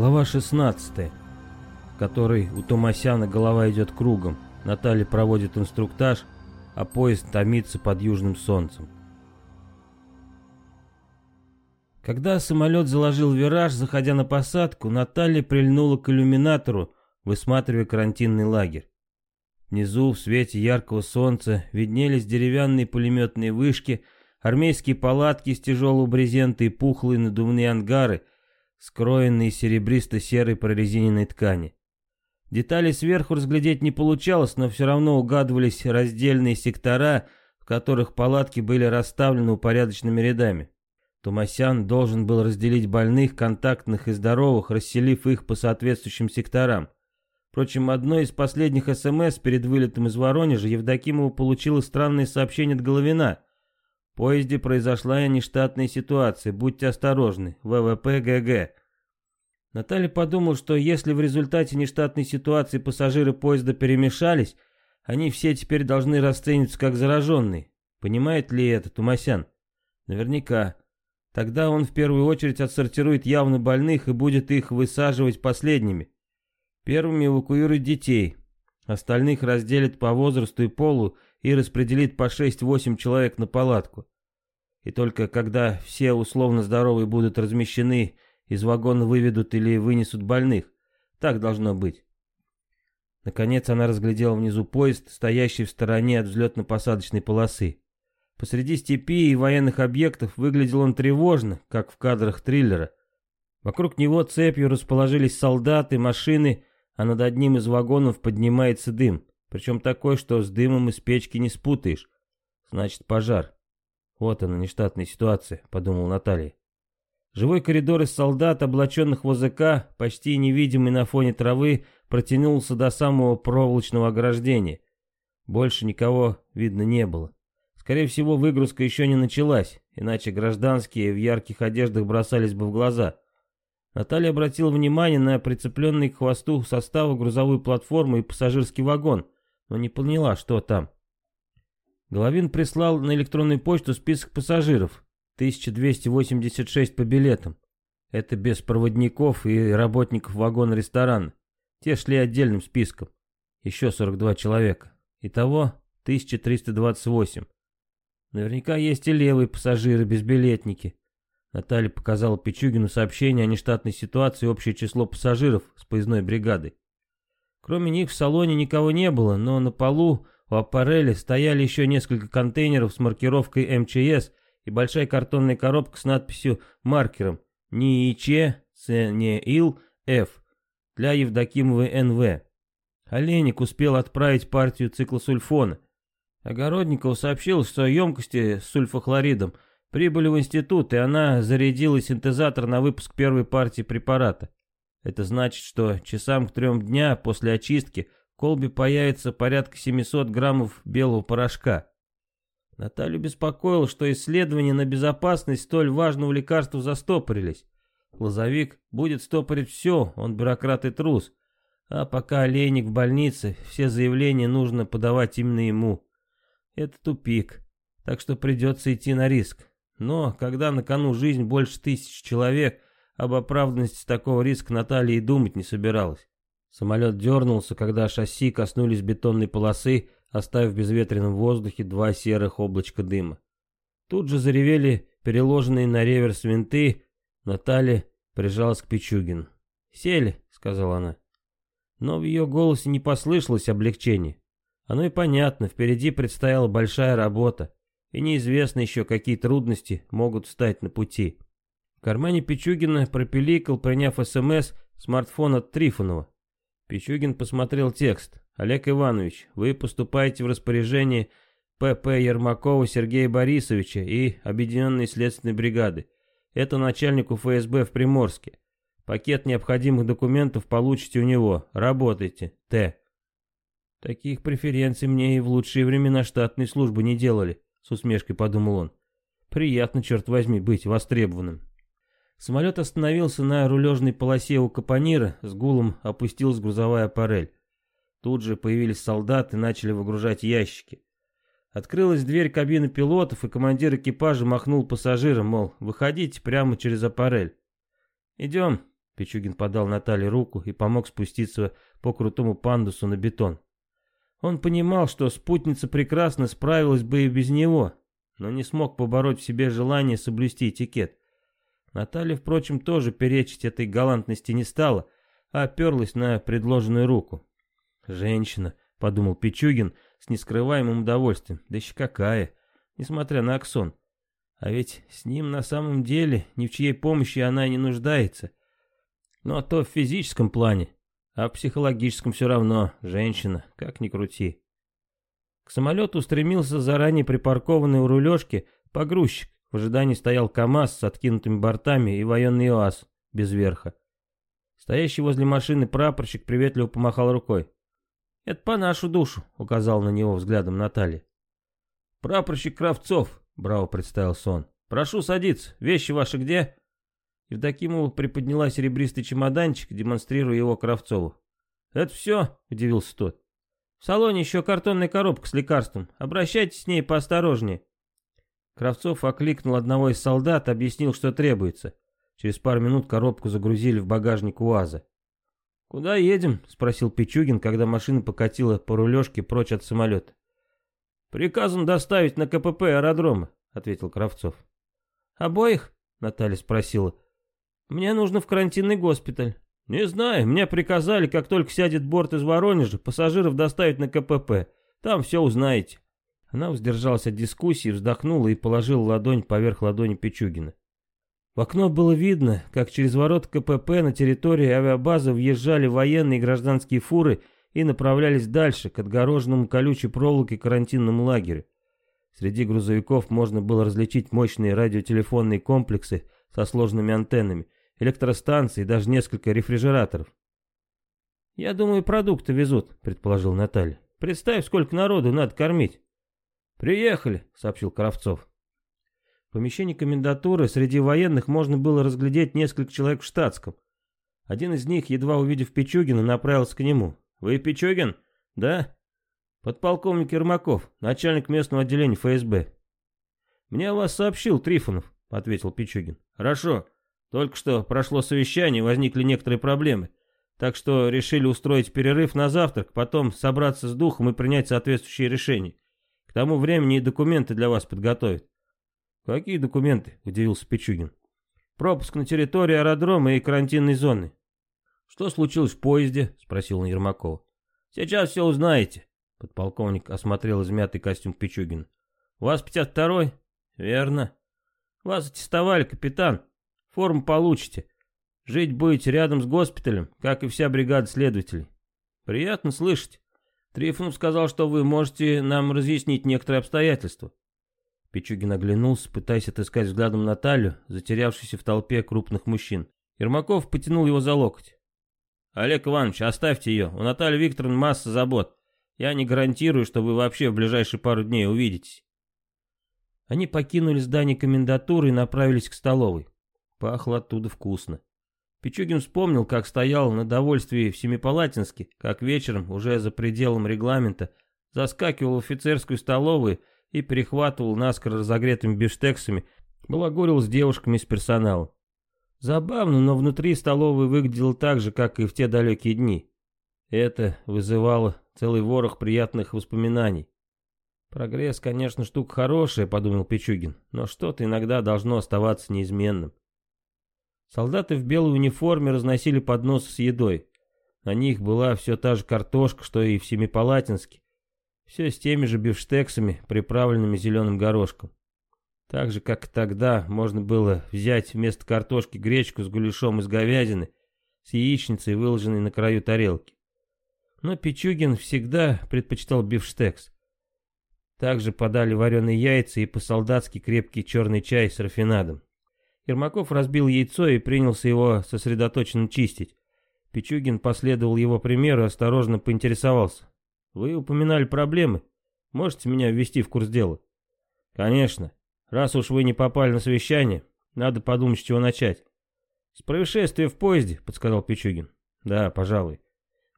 Глава 16, который у Томасяна голова идет кругом, Наталья проводит инструктаж, а поезд томится под южным солнцем. Когда самолет заложил вираж, заходя на посадку, Наталья прильнула к иллюминатору, высматривая карантинный лагерь. Внизу, в свете яркого солнца, виднелись деревянные пулеметные вышки, армейские палатки с тяжелого брезента и пухлые надувные ангары – скроенный из серебристо-серой прорезиненной ткани. Детали сверху разглядеть не получалось, но все равно угадывались раздельные сектора, в которых палатки были расставлены упорядоченными рядами. Тумасян должен был разделить больных, контактных и здоровых, расселив их по соответствующим секторам. Впрочем, одно из последних СМС перед вылетом из Воронежа Евдокимова получило странное сообщение от Головина – поезде произошла нештатная ситуация, будьте осторожны, ВВП ГГ. Наталья подумал, что если в результате нештатной ситуации пассажиры поезда перемешались, они все теперь должны расцениваться как зараженные. Понимает ли это Тумасян? Наверняка. Тогда он в первую очередь отсортирует явно больных и будет их высаживать последними. Первыми эвакуируют детей. Остальных разделит по возрасту и полу и распределит по 6-8 человек на палатку. И только когда все условно здоровые будут размещены, из вагона выведут или вынесут больных. Так должно быть. Наконец она разглядела внизу поезд, стоящий в стороне от взлетно-посадочной полосы. Посреди степи и военных объектов выглядел он тревожно, как в кадрах триллера. Вокруг него цепью расположились солдаты, машины, а над одним из вагонов поднимается дым. Причем такой, что с дымом из печки не спутаешь. Значит, пожар. «Вот она, нештатная ситуация», — подумал Наталья. Живой коридор из солдат, облаченных в ОЗК, почти невидимый на фоне травы, протянулся до самого проволочного ограждения. Больше никого видно не было. Скорее всего, выгрузка еще не началась, иначе гражданские в ярких одеждах бросались бы в глаза. Наталья обратила внимание на прицепленный к хвосту состава грузовую платформу и пассажирский вагон, но не поняла, что там. Головин прислал на электронную почту список пассажиров. 1286 по билетам. Это без проводников и работников вагона-ресторана. Те шли отдельным списком. Еще 42 человека. Итого 1328. Наверняка есть и левые пассажиры без билетники. Наталья показала Пичугину сообщение о нештатной ситуации и общее число пассажиров с поездной бригадой. Кроме них в салоне никого не было, но на полу у аппарели стояли еще несколько контейнеров с маркировкой эм МЧС и большая картонная коробка с надписью маркером НИИЧ СНИИЛ Ф для Евдокимовой НВ. Олейник успел отправить партию циклосульфона. Огородников сообщил, что емкости с сульфохлоридом прибыли в институт, и она зарядила синтезатор на выпуск первой партии препарата. Это значит, что часам к трем дня после очистки – колбе появится порядка 700 граммов белого порошка. Наталью беспокоило, что исследования на безопасность столь важного лекарства застопорились. Лозовик будет стопорить все, он бюрократ и трус. А пока олейник в больнице, все заявления нужно подавать именно ему. Это тупик, так что придется идти на риск. Но когда на кону жизнь больше тысячи человек, об оправданности такого риска Наталья и думать не собиралась. Самолет дернулся, когда шасси коснулись бетонной полосы, оставив в безветренном воздухе два серых облачка дыма. Тут же заревели переложенные на реверс винты, Наталья прижалась к Пичугин. «Сели», — сказала она. Но в ее голосе не послышалось облегчения. Оно и понятно, впереди предстояла большая работа, и неизвестно еще, какие трудности могут встать на пути. В кармане Пичугина пропеликал, приняв СМС, смартфон Трифонова. Пичугин посмотрел текст. «Олег Иванович, вы поступаете в распоряжение П.П. Ермакова Сергея Борисовича и Объединенной следственной бригады. Это начальнику ФСБ в Приморске. Пакет необходимых документов получите у него. Работайте. Т. Таких преференций мне и в лучшие времена штатной службы не делали, с усмешкой подумал он. Приятно, черт возьми, быть востребованным. Самолет остановился на рулежной полосе у капонира, с гулом опустилась грузовая парель. Тут же появились солдаты и начали выгружать ящики. Открылась дверь кабины пилотов, и командир экипажа махнул пассажирам, мол, выходите прямо через аппарель. «Идем», — Пичугин подал Наталье руку и помог спуститься по крутому пандусу на бетон. Он понимал, что спутница прекрасно справилась бы и без него, но не смог побороть в себе желание соблюсти этикет. Наталья, впрочем, тоже перечить этой галантности не стала, а оперлась на предложенную руку. «Женщина», — подумал Пичугин с нескрываемым удовольствием, да еще какая, несмотря на аксон. А ведь с ним на самом деле ни в чьей помощи она не нуждается. Но то в физическом плане, а в психологическом все равно, женщина, как ни крути. К самолету устремился заранее припаркованный у рулежки погрузчик. В ожидании стоял КАМАЗ с откинутыми бортами и военный УАЗ без верха. Стоящий возле машины прапорщик приветливо помахал рукой. «Это по нашу душу», — указал на него взглядом Наталья. «Прапорщик Кравцов», — браво представил сон. «Прошу садиться. Вещи ваши где?» Евдокимова приподняла серебристый чемоданчик, демонстрируя его Кравцову. «Это все?» — удивился тот. «В салоне еще картонная коробка с лекарством. Обращайтесь с ней поосторожнее». Кравцов окликнул одного из солдат, объяснил, что требуется. Через пару минут коробку загрузили в багажник УАЗа. «Куда едем?» — спросил Пичугин, когда машина покатила по рулежке прочь от самолета. «Приказан доставить на КПП аэродрома», — ответил Кравцов. «Обоих?» — Наталья спросила. «Мне нужно в карантинный госпиталь». «Не знаю, мне приказали, как только сядет борт из Воронежа, пассажиров доставить на КПП. Там все узнаете», — она воздержалась от дискуссии, вздохнула и положила ладонь поверх ладони Пичугина. В окно было видно, как через ворот КПП на территории авиабазы въезжали военные и гражданские фуры и направлялись дальше, к отгороженному колючей проволоке карантинному лагерю. Среди грузовиков можно было различить мощные радиотелефонные комплексы со сложными антеннами, электростанции и даже несколько рефрижераторов. «Я думаю, продукты везут», — предположил Наталья. «Представь, сколько народу надо кормить». «Приехали», — сообщил Кравцов. В помещении комендатуры среди военных можно было разглядеть несколько человек в штатском. Один из них, едва увидев Пичугина, направился к нему. «Вы Пичугин?» «Да?» «Подполковник Ермаков, начальник местного отделения ФСБ». «Мне о вас сообщил Трифонов», — ответил Пичугин. «Хорошо. Только что прошло совещание, возникли некоторые проблемы. Так что решили устроить перерыв на завтрак, потом собраться с духом и принять соответствующие решения. К тому времени и документы для вас подготовят. Какие документы? Удивился Пичугин. Пропуск на территории аэродрома и карантинной зоны. Что случилось в поезде? Спросил он Ермакова. Сейчас все узнаете. Подполковник осмотрел измятый костюм Пичугина. У вас 52-й? Верно. Вас аттестовали, капитан. Форму получите. Жить будете рядом с госпиталем, как и вся бригада следователей. Приятно слышать. Трифонов сказал, что вы можете нам разъяснить некоторые обстоятельства. Пичугин оглянулся, пытаясь отыскать взглядом Наталью, затерявшуюся в толпе крупных мужчин. Ермаков потянул его за локоть. «Олег Иванович, оставьте ее. У Натальи Викторовны масса забот. Я не гарантирую, что вы вообще в ближайшие пару дней увидитесь». Они покинули здание комендатуры и направились к столовой. Пахло оттуда вкусно. Пичугин вспомнил, как стоял на довольствии в Семипалатинске, как вечером, уже за пределом регламента, заскакивал в офицерскую столовую и перехватывал наскоро разогретыми бифштексами, балагурил с девушками из персонала. Забавно, но внутри столовой выглядело так же, как и в те далекие дни. Это вызывало целый ворох приятных воспоминаний. «Прогресс, конечно, штука хорошая», — подумал Пичугин, «но что-то иногда должно оставаться неизменным». Солдаты в белой униформе разносили подносы с едой. На них была все та же картошка, что и в Семипалатинске. Все с теми же бифштексами, приправленными зеленым горошком. Так же, как и тогда, можно было взять вместо картошки гречку с гуляшом из говядины, с яичницей, выложенной на краю тарелки. Но Пичугин всегда предпочитал бифштекс. Также подали вареные яйца и по-солдатски крепкий черный чай с рафинадом. Ермаков разбил яйцо и принялся его сосредоточенно чистить. Пичугин последовал его примеру и осторожно поинтересовался. «Вы упоминали проблемы. Можете меня ввести в курс дела?» «Конечно. Раз уж вы не попали на совещание, надо подумать, с чего начать». «С происшествия в поезде», — подсказал Пичугин. «Да, пожалуй.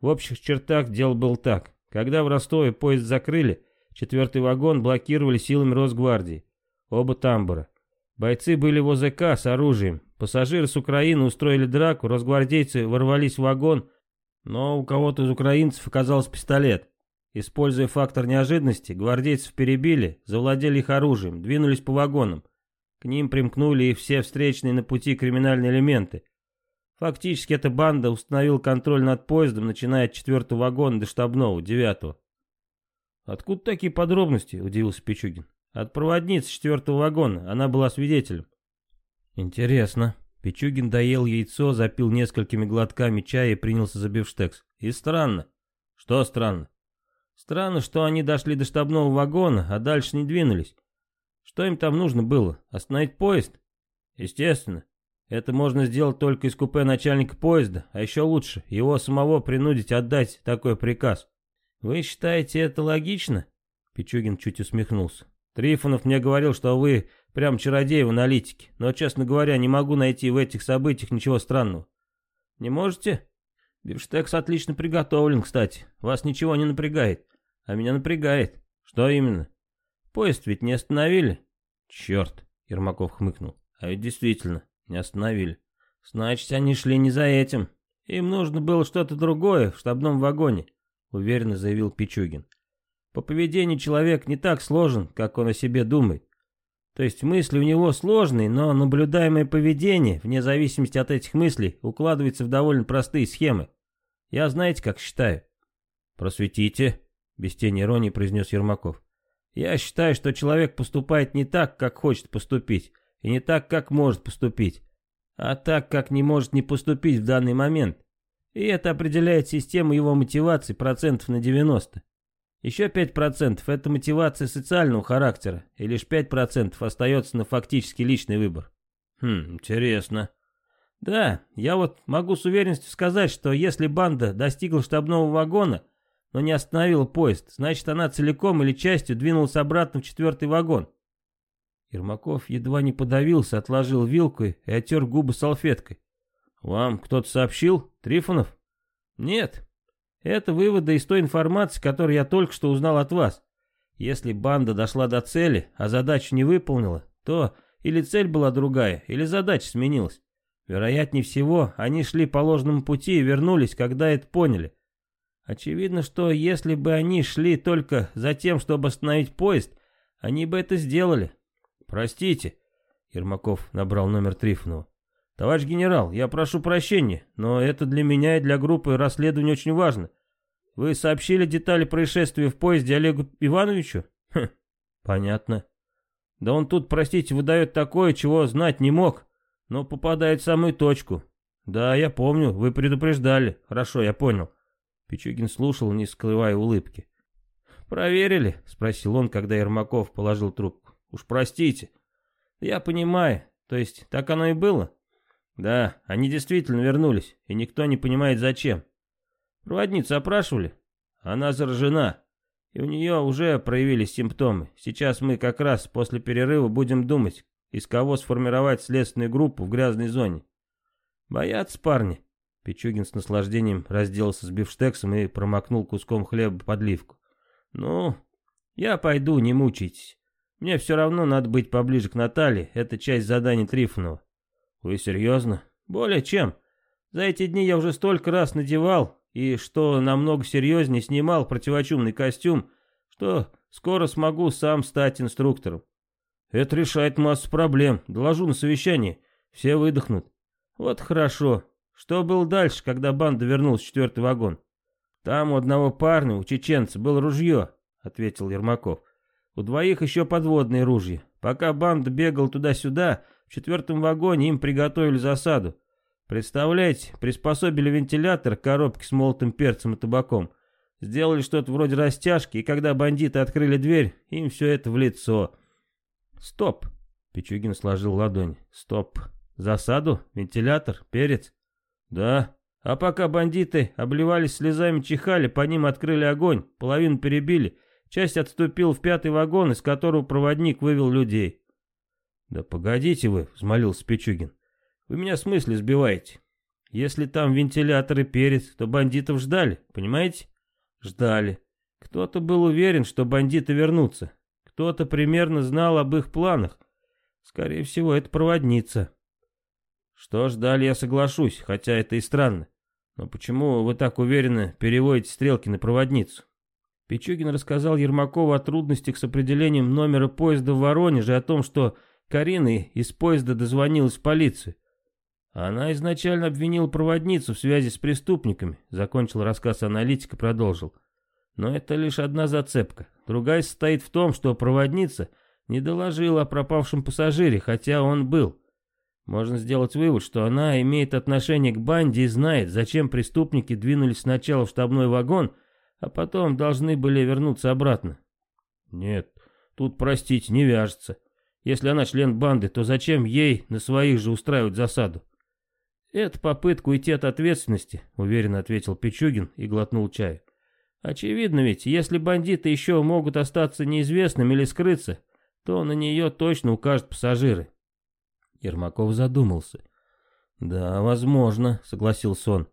В общих чертах дело было так. Когда в Ростове поезд закрыли, четвертый вагон блокировали силами Росгвардии. Оба тамбура. Бойцы были в ОЗК с оружием. Пассажиры с Украины устроили драку, Разгвардейцы ворвались в вагон, но у кого-то из украинцев оказался пистолет. Используя фактор неожиданности, гвардейцев перебили, завладели их оружием, двинулись по вагонам. К ним примкнули и все встречные на пути криминальные элементы. Фактически эта банда установила контроль над поездом, начиная от четвертого вагона до штабного, девятого. «Откуда такие подробности?» – удивился Пичугин. От проводницы четвертого вагона, она была свидетелем. Интересно. Пичугин доел яйцо, запил несколькими глотками чая и принялся за бифштекс. И странно. Что странно? Странно, что они дошли до штабного вагона, а дальше не двинулись. Что им там нужно было? Остановить поезд? Естественно. Это можно сделать только из купе начальника поезда, а еще лучше, его самого принудить отдать такой приказ. Вы считаете это логично? Пичугин чуть усмехнулся. Трифонов мне говорил, что вы прям чародей в аналитике, но, честно говоря, не могу найти в этих событиях ничего странного. Не можете? Бифштекс отлично приготовлен, кстати. Вас ничего не напрягает. А меня напрягает. Что именно? Поезд ведь не остановили? Черт, Ермаков хмыкнул. А ведь действительно, не остановили. Значит, они шли не за этим. Им нужно было что-то другое в штабном вагоне, уверенно заявил Пичугин. По поведению человек не так сложен, как он о себе думает. То есть мысли у него сложные, но наблюдаемое поведение, вне зависимости от этих мыслей, укладывается в довольно простые схемы. Я знаете, как считаю? Просветите, без тени иронии произнес Ермаков. Я считаю, что человек поступает не так, как хочет поступить, и не так, как может поступить, а так, как не может не поступить в данный момент. И это определяет систему его мотивации процентов на 90. Еще 5% — это мотивация социального характера, и лишь 5% остается на фактически личный выбор. Хм, интересно. Да, я вот могу с уверенностью сказать, что если банда достигла штабного вагона, но не остановила поезд, значит она целиком или частью двинулась обратно в четвертый вагон. Ермаков едва не подавился, отложил вилку и отер губы салфеткой. «Вам кто-то сообщил? Трифонов?» «Нет. Это выводы из той информации, которую я только что узнал от вас. Если банда дошла до цели, а задачу не выполнила, то или цель была другая, или задача сменилась. Вероятнее всего, они шли по ложному пути и вернулись, когда это поняли. Очевидно, что если бы они шли только за тем, чтобы остановить поезд, они бы это сделали. Простите. Ермаков набрал номер Трифонова. «Товарищ генерал, я прошу прощения, но это для меня и для группы расследования очень важно. Вы сообщили детали происшествия в поезде Олегу Ивановичу?» «Хм, понятно. Да он тут, простите, выдает такое, чего знать не мог, но попадает в самую точку. Да, я помню, вы предупреждали. Хорошо, я понял». Пичугин слушал, не скрывая улыбки. «Проверили?» — спросил он, когда Ермаков положил трубку. «Уж простите. Я понимаю. То есть так оно и было?» Да, они действительно вернулись, и никто не понимает зачем. Проводницу опрашивали? Она заражена, и у нее уже проявились симптомы. Сейчас мы как раз после перерыва будем думать, из кого сформировать следственную группу в грязной зоне. Боятся парни. Пичугин с наслаждением разделался с бифштексом и промокнул куском хлеба подливку. «Ну, я пойду, не мучайтесь. Мне все равно надо быть поближе к Наталье, это часть задания Трифонова. «Вы серьезно?» «Более чем. За эти дни я уже столько раз надевал и, что намного серьезнее, снимал противочумный костюм, что скоро смогу сам стать инструктором». «Это решает массу проблем. Доложу на совещании. Все выдохнут». «Вот хорошо. Что было дальше, когда банда вернулась в четвертый вагон?» «Там у одного парня, у чеченца, было ружье», — ответил Ермаков. «У двоих еще подводные ружья. Пока банда бегала туда-сюда, в четвертом вагоне им приготовили засаду. Представляете, приспособили вентилятор к коробке с молотым перцем и табаком. Сделали что-то вроде растяжки, и когда бандиты открыли дверь, им все это в лицо. «Стоп!» — Пичугин сложил ладонь. «Стоп! Засаду? Вентилятор? Перец?» «Да. А пока бандиты обливались слезами, чихали, по ним открыли огонь, половину перебили, часть отступил в пятый вагон, из которого проводник вывел людей». «Да погодите вы», — взмолился Пичугин. «Вы меня с мысли сбиваете. Если там вентилятор и перец, то бандитов ждали, понимаете? Ждали. Кто-то был уверен, что бандиты вернутся. Кто-то примерно знал об их планах. Скорее всего, это проводница. Что ждали, я соглашусь, хотя это и странно. Но почему вы так уверенно переводите стрелки на проводницу? Пичугин рассказал Ермакову о трудностях с определением номера поезда в Воронеже и о том, что Карина из поезда дозвонилась в полицию. Она изначально обвинила проводницу в связи с преступниками, закончил рассказ аналитика, продолжил. Но это лишь одна зацепка. Другая состоит в том, что проводница не доложила о пропавшем пассажире, хотя он был. Можно сделать вывод, что она имеет отношение к банде и знает, зачем преступники двинулись сначала в штабной вагон, а потом должны были вернуться обратно. Нет, тут, простить не вяжется. Если она член банды, то зачем ей на своих же устраивать засаду? «Это попытка уйти от ответственности», — уверенно ответил Пичугин и глотнул чая. «Очевидно ведь, если бандиты еще могут остаться неизвестными или скрыться, то на нее точно укажут пассажиры». Ермаков задумался. «Да, возможно», — согласился он.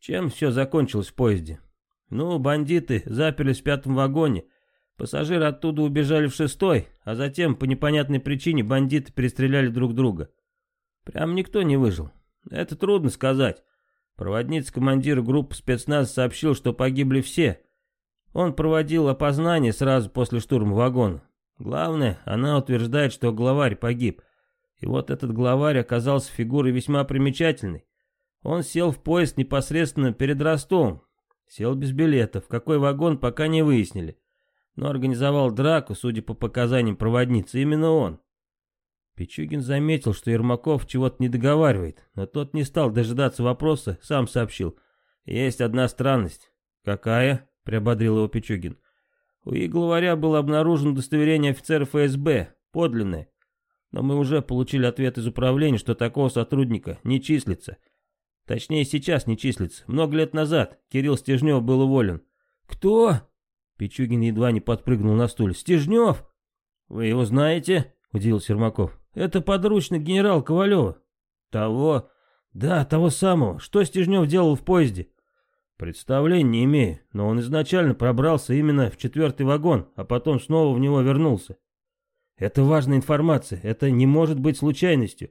«Чем все закончилось в поезде?» «Ну, бандиты заперлись в пятом вагоне», — Пассажиры оттуда убежали в шестой, а затем по непонятной причине бандиты перестреляли друг друга. Прям никто не выжил. Это трудно сказать. Проводница командира группы спецназа сообщил, что погибли все. Он проводил опознание сразу после штурма вагона. Главное, она утверждает, что главарь погиб. И вот этот главарь оказался фигурой весьма примечательной. Он сел в поезд непосредственно перед Ростовом. Сел без билетов. какой вагон пока не выяснили но организовал драку, судя по показаниям проводницы, именно он. Пичугин заметил, что Ермаков чего-то не договаривает, но тот не стал дожидаться вопроса, сам сообщил. «Есть одна странность». «Какая?» — приободрил его Пичугин. «У их главаря было обнаружено удостоверение офицера ФСБ, подлинное. Но мы уже получили ответ из управления, что такого сотрудника не числится. Точнее, сейчас не числится. Много лет назад Кирилл Стежнев был уволен». «Кто?» Пичугин едва не подпрыгнул на стуле. «Стежнев?» «Вы его знаете?» — удивился Ермаков. «Это подручный генерал Ковалева». «Того?» «Да, того самого. Что Стежнев делал в поезде?» «Представления не имею, но он изначально пробрался именно в четвертый вагон, а потом снова в него вернулся». «Это важная информация. Это не может быть случайностью.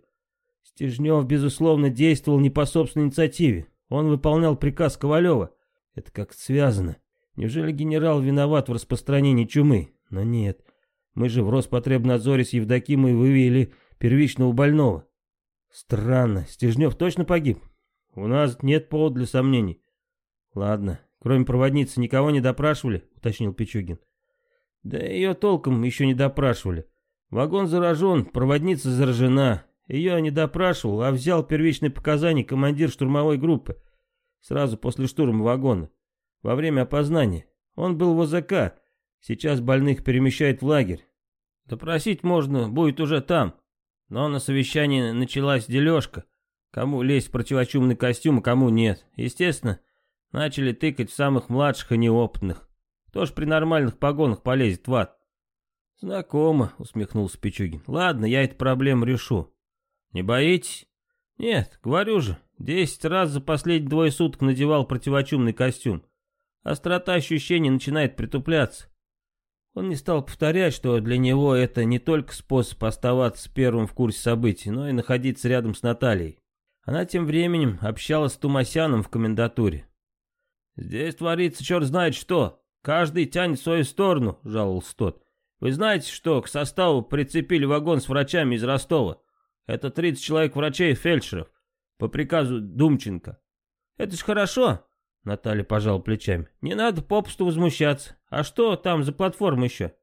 Стежнев, безусловно, действовал не по собственной инициативе. Он выполнял приказ Ковалева. Это как связано. Неужели генерал виноват в распространении чумы? Но нет. Мы же в Роспотребнадзоре с Евдокимой вывели первичного больного. Странно. Стежнев точно погиб? У нас нет повода для сомнений. Ладно. Кроме проводницы никого не допрашивали, уточнил Пичугин. Да ее толком еще не допрашивали. Вагон заражен, проводница заражена. Ее не допрашивал, а взял первичные показания командир штурмовой группы. Сразу после штурма вагона во время опознания. Он был в ОЗК, сейчас больных перемещает в лагерь. Допросить можно будет уже там. Но на совещании началась дележка. Кому лезть в противочумный костюм, а кому нет. Естественно, начали тыкать в самых младших и неопытных. Кто ж при нормальных погонах полезет в ад? Знакомо, усмехнулся Пичугин. Ладно, я эту проблему решу. Не боитесь? Нет, говорю же, десять раз за последние двое суток надевал противочумный костюм острота ощущений начинает притупляться. Он не стал повторять, что для него это не только способ оставаться первым в курсе событий, но и находиться рядом с Натальей. Она тем временем общалась с Тумасяном в комендатуре. «Здесь творится черт знает что. Каждый тянет в свою сторону», — жаловался тот. «Вы знаете, что к составу прицепили вагон с врачами из Ростова? Это 30 человек врачей и фельдшеров, по приказу Думченко. Это ж хорошо. Наталья пожала плечами. «Не надо попусту возмущаться. А что там за платформа еще?»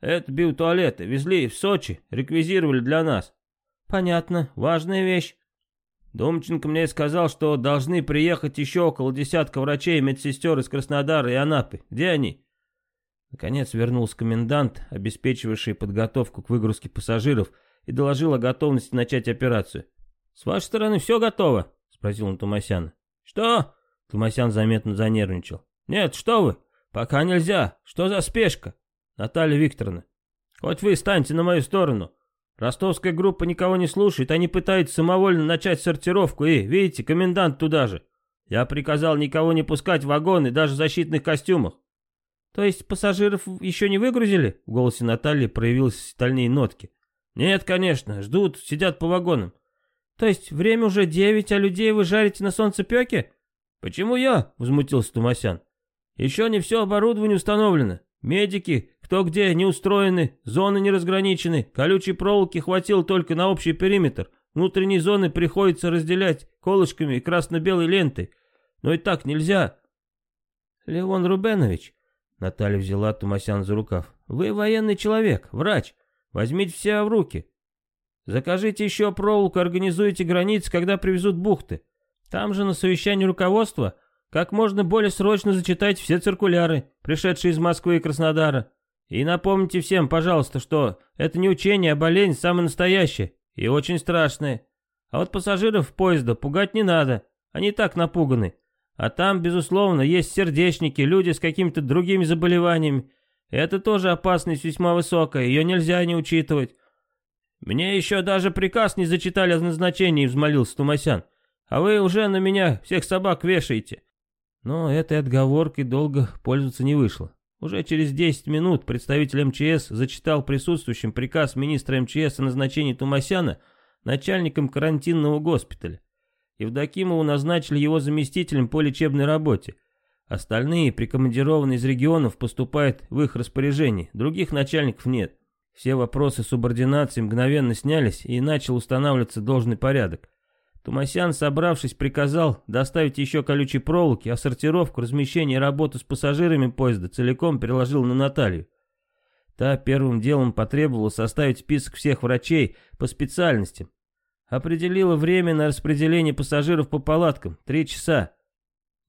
«Это биотуалеты. Везли в Сочи. Реквизировали для нас». «Понятно. Важная вещь». Домченко мне сказал, что должны приехать еще около десятка врачей и медсестер из Краснодара и Анапы. Где они?» Наконец вернулся комендант, обеспечивавший подготовку к выгрузке пассажиров, и доложил о готовности начать операцию. «С вашей стороны все готово?» — спросил он Тумасяна. «Что?» Климасян заметно занервничал. «Нет, что вы! Пока нельзя! Что за спешка? Наталья Викторовна, хоть вы станьте на мою сторону! Ростовская группа никого не слушает, они пытаются самовольно начать сортировку, и, видите, комендант туда же! Я приказал никого не пускать в вагоны, даже в защитных костюмах!» «То есть пассажиров еще не выгрузили?» В голосе Натальи проявились стальные нотки. «Нет, конечно, ждут, сидят по вагонам». «То есть время уже девять, а людей вы жарите на солнцепеке?» «Почему я?» — возмутился Тумасян. «Еще не все оборудование установлено. Медики, кто где, не устроены, зоны не разграничены, колючей проволоки хватило только на общий периметр. Внутренние зоны приходится разделять колышками и красно-белой лентой. Но и так нельзя». «Леон Рубенович», — Наталья взяла Тумасян за рукав, — «вы военный человек, врач. Возьмите все в руки. Закажите еще проволоку, организуйте границы, когда привезут бухты. Там же на совещании руководства как можно более срочно зачитать все циркуляры, пришедшие из Москвы и Краснодара. И напомните всем, пожалуйста, что это не учение, а болезнь самая настоящая и очень страшная. А вот пассажиров поезда пугать не надо, они так напуганы. А там, безусловно, есть сердечники, люди с какими-то другими заболеваниями. Это тоже опасность весьма высокая, ее нельзя не учитывать. «Мне еще даже приказ не зачитали о назначении», — взмолился Тумасян а вы уже на меня всех собак вешаете». Но этой отговоркой долго пользоваться не вышло. Уже через 10 минут представитель МЧС зачитал присутствующим приказ министра МЧС о назначении Тумасяна начальником карантинного госпиталя. Евдокимову назначили его заместителем по лечебной работе. Остальные, прикомандированные из регионов, поступают в их распоряжение, других начальников нет. Все вопросы субординации мгновенно снялись и начал устанавливаться должный порядок. Тумасян, собравшись, приказал доставить еще колючие проволоки, а сортировку, размещение и работу с пассажирами поезда целиком переложил на Наталью. Та первым делом потребовала составить список всех врачей по специальностям. Определила время на распределение пассажиров по палаткам – три часа.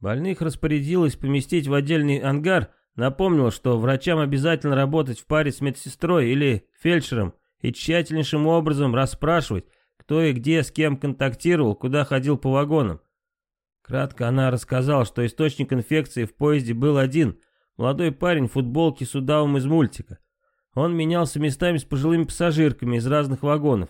Больных распорядилась поместить в отдельный ангар, напомнила, что врачам обязательно работать в паре с медсестрой или фельдшером и тщательнейшим образом расспрашивать, кто и где с кем контактировал, куда ходил по вагонам. Кратко она рассказала, что источник инфекции в поезде был один, молодой парень в футболке с удавом из мультика. Он менялся местами с пожилыми пассажирками из разных вагонов.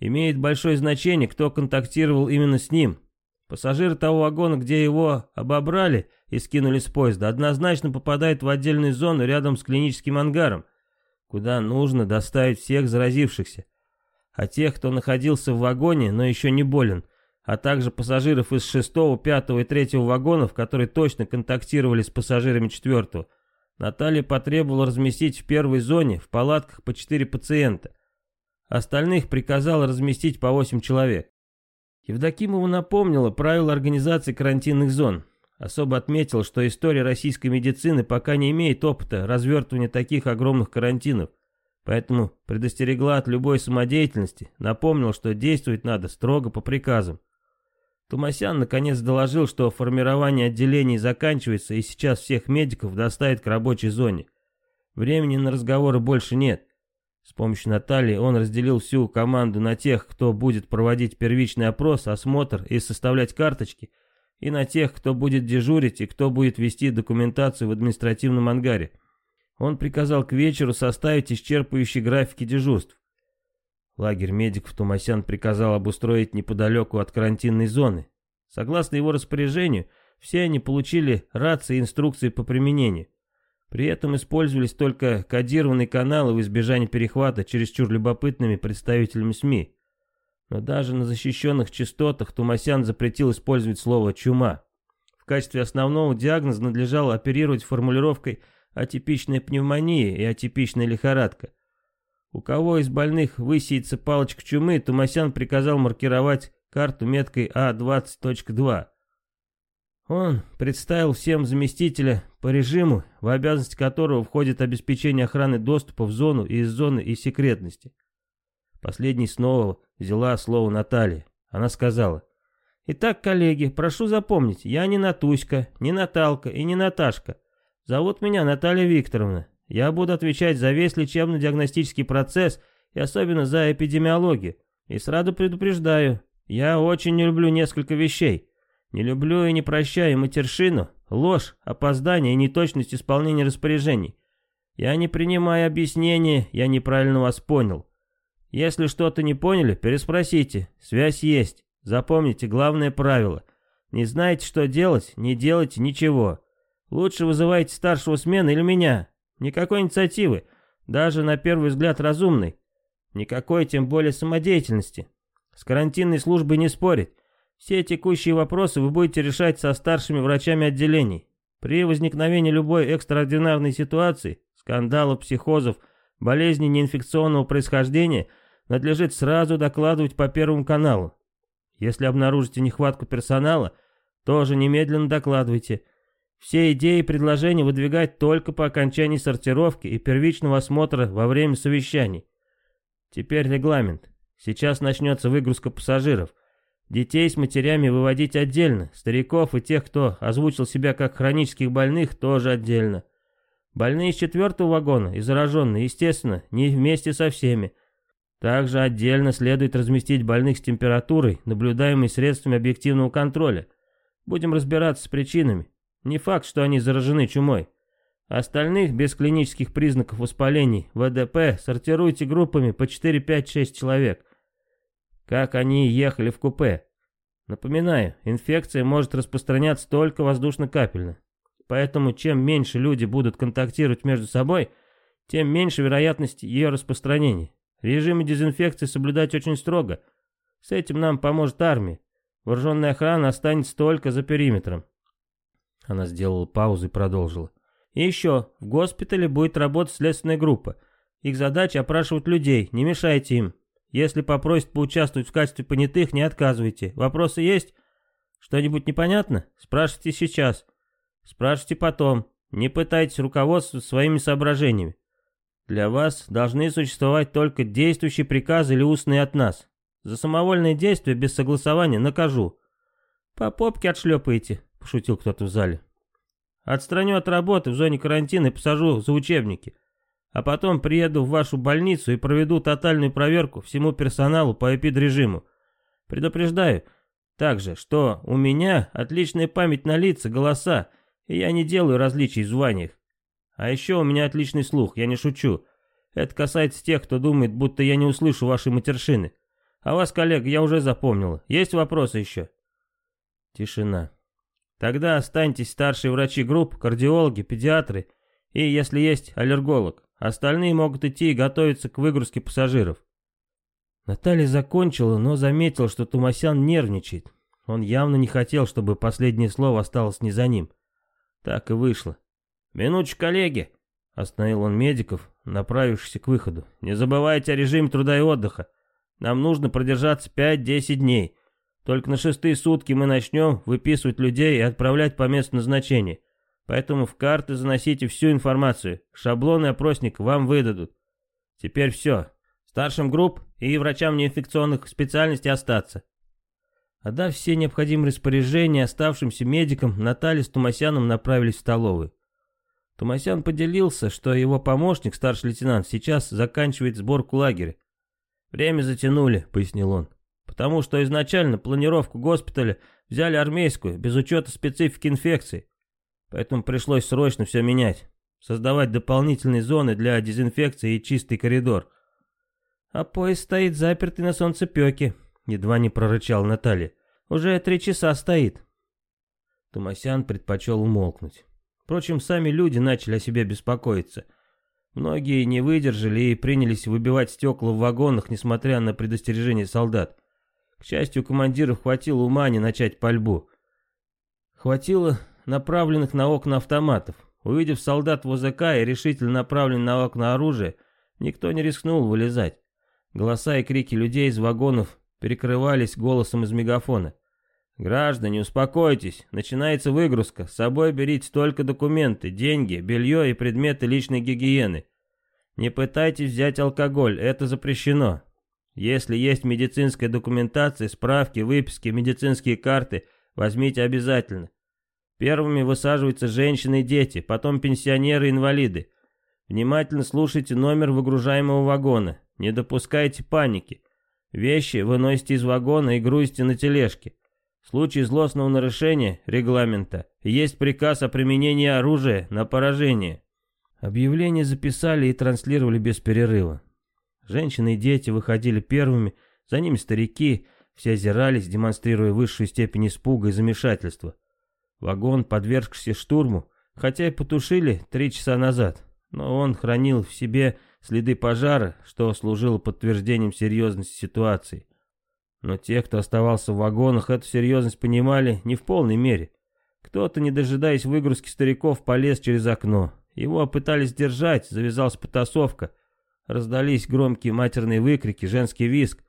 Имеет большое значение, кто контактировал именно с ним. Пассажиры того вагона, где его обобрали и скинули с поезда, однозначно попадают в отдельную зону рядом с клиническим ангаром, куда нужно доставить всех заразившихся а тех, кто находился в вагоне, но еще не болен, а также пассажиров из 6, 5 и третьего вагонов, которые точно контактировали с пассажирами четвертого, Наталья потребовала разместить в первой зоне в палатках по четыре пациента. Остальных приказала разместить по восемь человек. Евдокимова напомнила правила организации карантинных зон. Особо отметил, что история российской медицины пока не имеет опыта развертывания таких огромных карантинов – Поэтому предостерегла от любой самодеятельности, напомнил, что действовать надо строго по приказам. Тумасян наконец доложил, что формирование отделений заканчивается и сейчас всех медиков доставят к рабочей зоне. Времени на разговоры больше нет. С помощью Натальи он разделил всю команду на тех, кто будет проводить первичный опрос, осмотр и составлять карточки, и на тех, кто будет дежурить и кто будет вести документацию в административном ангаре он приказал к вечеру составить исчерпывающие графики дежурств. Лагерь медиков Тумасян приказал обустроить неподалеку от карантинной зоны. Согласно его распоряжению, все они получили рации и инструкции по применению. При этом использовались только кодированные каналы в избежание перехвата чересчур любопытными представителями СМИ. Но даже на защищенных частотах Тумасян запретил использовать слово «чума». В качестве основного диагноза надлежало оперировать формулировкой атипичная пневмония и атипичная лихорадка. У кого из больных высеется палочка чумы, Тумасян приказал маркировать карту меткой А20.2. Он представил всем заместителя по режиму, в обязанности которого входит обеспечение охраны доступа в зону и из зоны и секретности. последний снова взяла слово Наталья. Она сказала, «Итак, коллеги, прошу запомнить, я не Натуська, не Наталка и не Наташка. Зовут меня Наталья Викторовна. Я буду отвечать за весь лечебно-диагностический процесс и особенно за эпидемиологию. И сразу предупреждаю, я очень не люблю несколько вещей. Не люблю и не прощаю матершину, ложь, опоздание и неточность исполнения распоряжений. Я не принимаю объяснения, я неправильно вас понял. Если что-то не поняли, переспросите, связь есть. Запомните главное правило. Не знаете, что делать, не делайте ничего. Лучше вызывайте старшего смены или меня. Никакой инициативы, даже на первый взгляд разумной. Никакой, тем более, самодеятельности. С карантинной службой не спорить. Все текущие вопросы вы будете решать со старшими врачами отделений. При возникновении любой экстраординарной ситуации, скандалов, психозов, болезни неинфекционного происхождения, надлежит сразу докладывать по Первому каналу. Если обнаружите нехватку персонала, тоже немедленно докладывайте – все идеи и предложения выдвигать только по окончании сортировки и первичного осмотра во время совещаний. Теперь регламент. Сейчас начнется выгрузка пассажиров. Детей с матерями выводить отдельно, стариков и тех, кто озвучил себя как хронических больных, тоже отдельно. Больные из четвертого вагона и зараженные, естественно, не вместе со всеми. Также отдельно следует разместить больных с температурой, наблюдаемой средствами объективного контроля. Будем разбираться с причинами. Не факт, что они заражены чумой. Остальных без клинических признаков воспалений ВДП сортируйте группами по 4-5-6 человек. Как они ехали в купе. Напоминаю, инфекция может распространяться только воздушно-капельно. Поэтому чем меньше люди будут контактировать между собой, тем меньше вероятность ее распространения. Режимы дезинфекции соблюдать очень строго. С этим нам поможет армия. Вооруженная охрана останется только за периметром. Она сделала паузу и продолжила. И еще, в госпитале будет работать следственная группа. Их задача опрашивать людей, не мешайте им. Если попросят поучаствовать в качестве понятых, не отказывайте. Вопросы есть? Что-нибудь непонятно? Спрашивайте сейчас. Спрашивайте потом. Не пытайтесь руководствоваться своими соображениями. Для вас должны существовать только действующие приказы или устные от нас. За самовольные действия без согласования накажу. По попке отшлепаете пошутил кто-то в зале. «Отстраню от работы в зоне карантина и посажу за учебники. А потом приеду в вашу больницу и проведу тотальную проверку всему персоналу по эпид-режиму. Предупреждаю также, что у меня отличная память на лица, голоса, и я не делаю различий в званиях. А еще у меня отличный слух, я не шучу. Это касается тех, кто думает, будто я не услышу вашей матершины. А вас, коллега, я уже запомнил. Есть вопросы еще?» Тишина. Тогда останьтесь старшие врачи групп, кардиологи, педиатры и, если есть, аллерголог. Остальные могут идти и готовиться к выгрузке пассажиров. Наталья закончила, но заметила, что Тумасян нервничает. Он явно не хотел, чтобы последнее слово осталось не за ним. Так и вышло. «Минуточку, коллеги!» — остановил он медиков, направившихся к выходу. «Не забывайте о режиме труда и отдыха. Нам нужно продержаться 5-10 дней. Только на шестые сутки мы начнем выписывать людей и отправлять по месту назначения. Поэтому в карты заносите всю информацию. Шаблоны и опросник вам выдадут. Теперь все. Старшим групп и врачам неинфекционных специальностей остаться. Отдав все необходимые распоряжения оставшимся медикам, Наталья с Тумасяном направились в столовую. Тумасян поделился, что его помощник, старший лейтенант, сейчас заканчивает сборку лагеря. «Время затянули», — пояснил он. Потому что изначально планировку госпиталя взяли армейскую, без учета специфики инфекции. Поэтому пришлось срочно все менять. Создавать дополнительные зоны для дезинфекции и чистый коридор. А поезд стоит запертый на солнцепеке, едва не прорычал Наталья. Уже три часа стоит. Тумасян предпочел умолкнуть. Впрочем, сами люди начали о себе беспокоиться. Многие не выдержали и принялись выбивать стекла в вагонах, несмотря на предостережение солдат. К счастью, командиру хватило ума не начать пальбу. Хватило направленных на окна автоматов. Увидев солдат в ОЗК и решительно направленный на окна оружие, никто не рискнул вылезать. Голоса и крики людей из вагонов перекрывались голосом из мегафона. «Граждане, успокойтесь, начинается выгрузка, с собой берите только документы, деньги, белье и предметы личной гигиены. Не пытайтесь взять алкоголь, это запрещено, если есть медицинская документация, справки, выписки, медицинские карты, возьмите обязательно. Первыми высаживаются женщины и дети, потом пенсионеры и инвалиды. Внимательно слушайте номер выгружаемого вагона, не допускайте паники. Вещи выносите из вагона и грузите на тележке. В случае злостного нарушения регламента есть приказ о применении оружия на поражение. Объявление записали и транслировали без перерыва. Женщины и дети выходили первыми, за ними старики, все озирались, демонстрируя высшую степень испуга и замешательства. Вагон, подвергшийся штурму, хотя и потушили три часа назад, но он хранил в себе следы пожара, что служило подтверждением серьезности ситуации. Но те, кто оставался в вагонах, эту серьезность понимали не в полной мере. Кто-то, не дожидаясь выгрузки стариков, полез через окно. Его пытались держать, завязалась потасовка. Раздались громкие матерные выкрики, женский визг.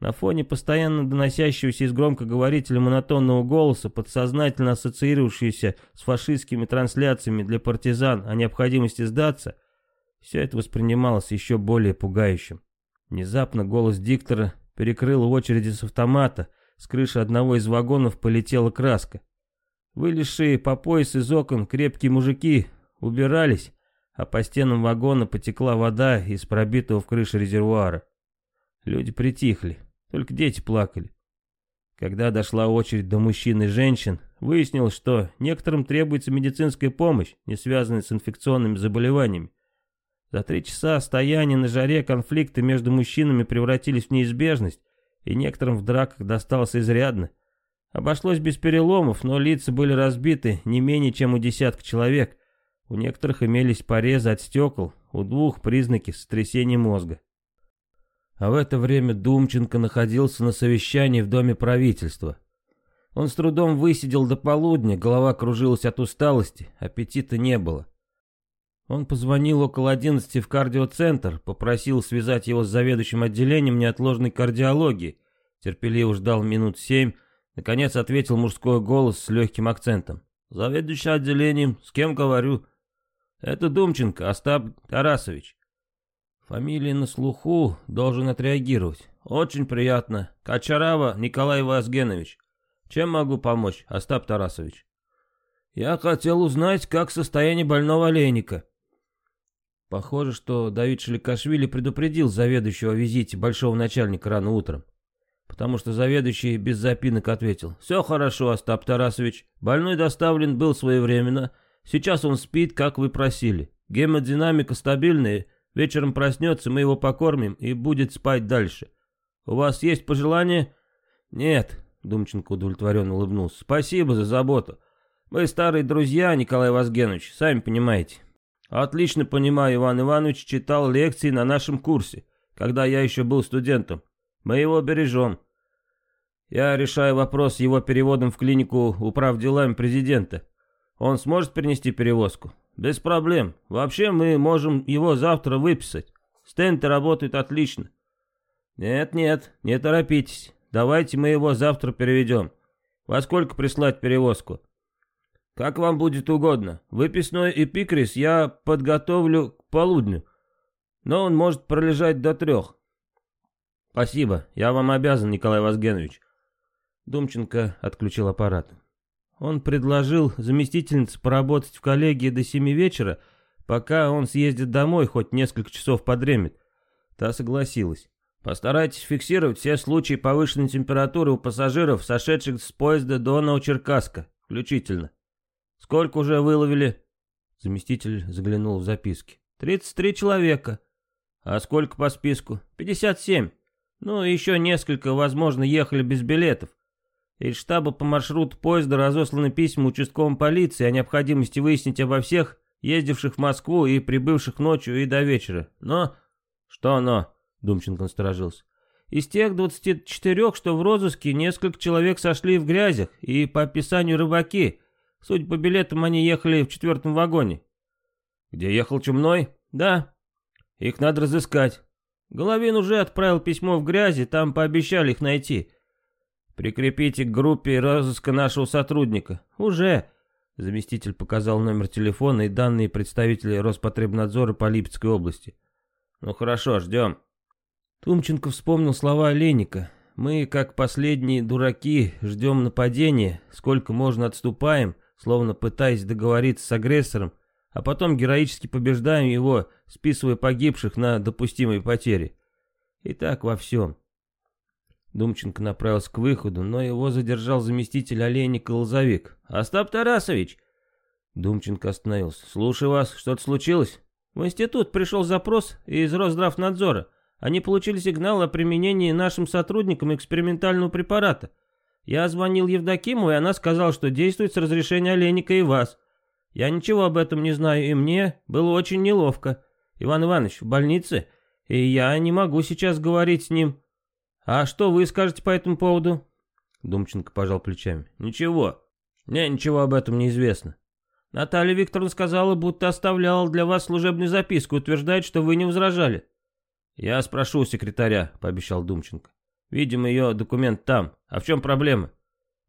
На фоне постоянно доносящегося из громкоговорителя монотонного голоса, подсознательно ассоциирующегося с фашистскими трансляциями для партизан о необходимости сдаться, все это воспринималось еще более пугающим. Внезапно голос диктора перекрыл очереди с автомата, с крыши одного из вагонов полетела краска. Вылезшие по пояс из окон крепкие мужики убирались, а по стенам вагона потекла вода из пробитого в крыше резервуара. Люди притихли, только дети плакали. Когда дошла очередь до мужчин и женщин, выяснилось, что некоторым требуется медицинская помощь, не связанная с инфекционными заболеваниями. За три часа стояния на жаре конфликты между мужчинами превратились в неизбежность, и некоторым в драках досталось изрядно. Обошлось без переломов, но лица были разбиты не менее чем у десятка человек, у некоторых имелись порезы от стекол, у двух признаки сотрясения мозга. А в это время Думченко находился на совещании в Доме правительства. Он с трудом высидел до полудня, голова кружилась от усталости, аппетита не было. Он позвонил около 11 в кардиоцентр, попросил связать его с заведующим отделением неотложной кардиологии. Терпеливо ждал минут семь, наконец ответил мужской голос с легким акцентом. «Заведующий отделением, с кем говорю?» Это Думченко Остап Тарасович. Фамилия на слуху, должен отреагировать. Очень приятно. Качарава Николай Вазгенович. Чем могу помочь, Остап Тарасович? Я хотел узнать, как состояние больного олейника. Похоже, что Давид Шеликашвили предупредил заведующего о визите большого начальника рано утром. Потому что заведующий без запинок ответил. «Все хорошо, Остап Тарасович. Больной доставлен был своевременно, Сейчас он спит, как вы просили. Гемодинамика стабильная, вечером проснется, мы его покормим и будет спать дальше. У вас есть пожелания?» «Нет», — Думченко удовлетворенно улыбнулся. «Спасибо за заботу. Мы старые друзья, Николай Вазгенович, сами понимаете». «Отлично понимаю, Иван Иванович читал лекции на нашем курсе, когда я еще был студентом. Мы его бережем. Я решаю вопрос с его переводом в клинику управделами президента. Он сможет принести перевозку? Без проблем. Вообще мы можем его завтра выписать. Стенд работает отлично. Нет-нет, не торопитесь. Давайте мы его завтра переведем. Во сколько прислать перевозку? Как вам будет угодно. Выписной эпикрис я подготовлю к полудню. Но он может пролежать до трех. Спасибо, я вам обязан, Николай Вазгенович. Думченко отключил аппарат. Он предложил заместительнице поработать в коллегии до семи вечера, пока он съездит домой, хоть несколько часов подремет. Та согласилась. Постарайтесь фиксировать все случаи повышенной температуры у пассажиров, сошедших с поезда до Новочеркасска, включительно. Сколько уже выловили? Заместитель заглянул в записки. 33 человека. А сколько по списку? 57. Ну, еще несколько, возможно, ехали без билетов. Из штаба по маршруту поезда разосланы письма участковым полиции о необходимости выяснить обо всех, ездивших в Москву и прибывших ночью и до вечера. Но... Что оно? Думченко насторожился. Из тех 24, что в розыске, несколько человек сошли в грязях, и по описанию рыбаки. Судя по билетам, они ехали в четвертом вагоне. Где ехал Чумной? Да. Их надо разыскать. Головин уже отправил письмо в грязи, там пообещали их найти. «Прикрепите к группе розыска нашего сотрудника». «Уже!» Заместитель показал номер телефона и данные представителей Роспотребнадзора по Липецкой области. «Ну хорошо, ждем». Тумченко вспомнил слова Леника. «Мы, как последние дураки, ждем нападения, сколько можно отступаем, словно пытаясь договориться с агрессором, а потом героически побеждаем его, списывая погибших на допустимые потери. И так во всем. Думченко направился к выходу, но его задержал заместитель олейника Лозовик. «Остап Тарасович!» Думченко остановился. Слушай, вас, что-то случилось?» «В институт пришел запрос из Росздравнадзора. Они получили сигнал о применении нашим сотрудникам экспериментального препарата. Я звонил Евдокиму, и она сказала, что действует с разрешения Олейника и вас. Я ничего об этом не знаю, и мне было очень неловко. Иван Иванович в больнице, и я не могу сейчас говорить с ним. «А что вы скажете по этому поводу?» Думченко пожал плечами. «Ничего. Мне ничего об этом не известно. Наталья Викторовна сказала, будто оставляла для вас служебную записку, утверждает, что вы не возражали». «Я спрошу у секретаря», — пообещал Думченко. «Видимо, ее документ там. А в чем проблема?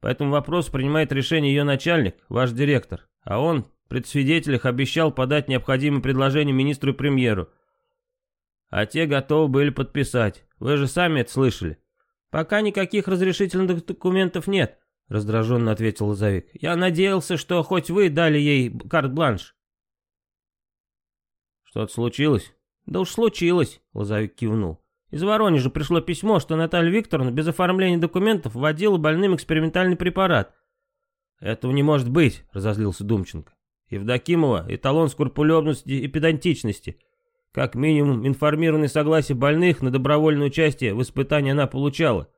По этому вопросу принимает решение ее начальник, ваш директор. А он при свидетелях обещал подать необходимые предложения министру и премьеру. А те готовы были подписать. Вы же сами это слышали. Пока никаких разрешительных документов нет, раздраженно ответил Лозовик. Я надеялся, что хоть вы дали ей карт-бланш. Что-то случилось? Да уж случилось, Лозовик кивнул. Из Воронежа пришло письмо, что Наталья Викторовна без оформления документов вводила больным экспериментальный препарат. «Этого не может быть», — разозлился Думченко. «Евдокимова — эталон скрупулезности и педантичности. Как минимум, информированное согласие больных на добровольное участие в испытании она получала.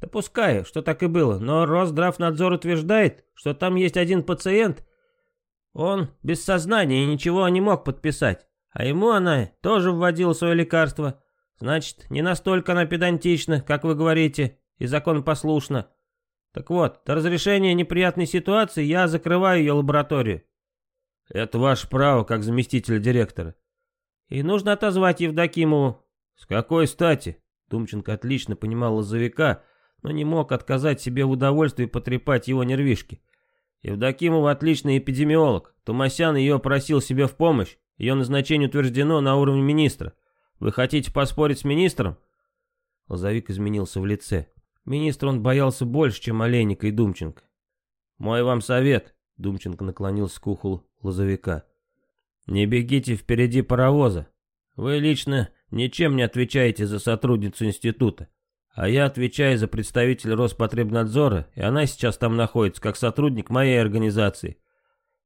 Допускаю, что так и было, но Росздравнадзор утверждает, что там есть один пациент. Он без сознания и ничего не мог подписать. А ему она тоже вводила свое лекарство. Значит, не настолько она педантична, как вы говорите, и законопослушна. Так вот, до разрешения неприятной ситуации я закрываю ее лабораторию. Это ваше право, как заместитель директора. И нужно отозвать Евдокимову. С какой стати? Думченко отлично понимал лозовика, но не мог отказать себе в удовольствии потрепать его нервишки. Евдокимова отличный эпидемиолог. Тумасян ее просил себе в помощь. Ее назначение утверждено на уровне министра. Вы хотите поспорить с министром? Лозовик изменился в лице. Министра он боялся больше, чем Олейника и Думченко. «Мой вам совет», — Думченко наклонился к уху Лозовика. Не бегите впереди паровоза. Вы лично ничем не отвечаете за сотрудницу института. А я отвечаю за представителя Роспотребнадзора, и она сейчас там находится, как сотрудник моей организации.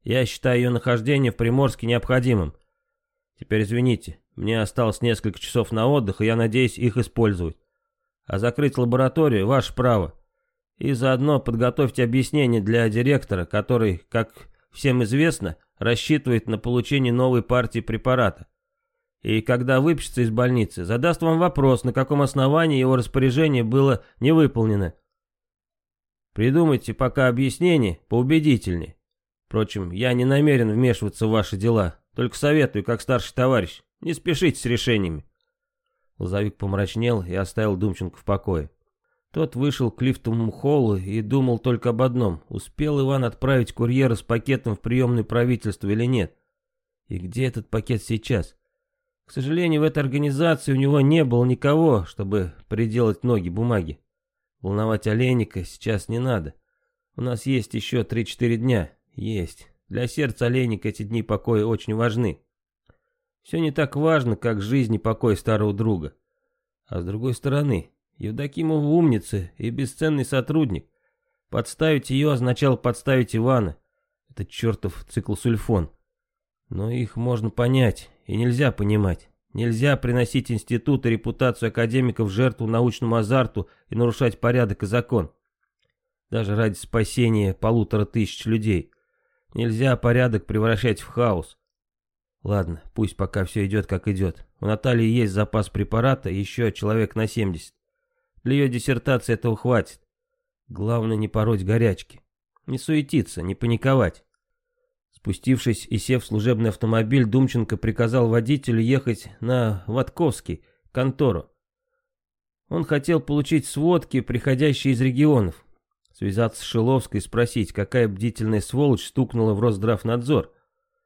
Я считаю ее нахождение в Приморске необходимым. Теперь извините, мне осталось несколько часов на отдых, и я надеюсь их использовать. А закрыть лабораторию – ваше право. И заодно подготовьте объяснение для директора, который, как всем известно, – рассчитывает на получение новой партии препарата. И когда выпишется из больницы, задаст вам вопрос, на каком основании его распоряжение было не выполнено. Придумайте пока объяснение поубедительнее. Впрочем, я не намерен вмешиваться в ваши дела, только советую, как старший товарищ, не спешите с решениями. Лозовик помрачнел и оставил Думченко в покое. Тот вышел к лифтовому холлу и думал только об одном, успел Иван отправить курьера с пакетом в приемное правительство или нет. И где этот пакет сейчас? К сожалению, в этой организации у него не было никого, чтобы приделать ноги бумаги. Волновать Олейника сейчас не надо. У нас есть еще 3-4 дня. Есть. Для сердца Олейника эти дни покоя очень важны. Все не так важно, как жизнь и покой старого друга. А с другой стороны, Евдокимов умница и бесценный сотрудник. Подставить ее означало подставить Ивана. Это чертов циклосульфон. Но их можно понять и нельзя понимать. Нельзя приносить институт и репутацию академиков в жертву научному азарту и нарушать порядок и закон. Даже ради спасения полутора тысяч людей. Нельзя порядок превращать в хаос. Ладно, пусть пока все идет как идет. У Натальи есть запас препарата, еще человек на 70. Для ее диссертации этого хватит. Главное не пороть горячки. Не суетиться, не паниковать. Спустившись и сев в служебный автомобиль, Думченко приказал водителю ехать на Ватковский, контору. Он хотел получить сводки, приходящие из регионов. Связаться с Шиловской и спросить, какая бдительная сволочь стукнула в Росздравнадзор.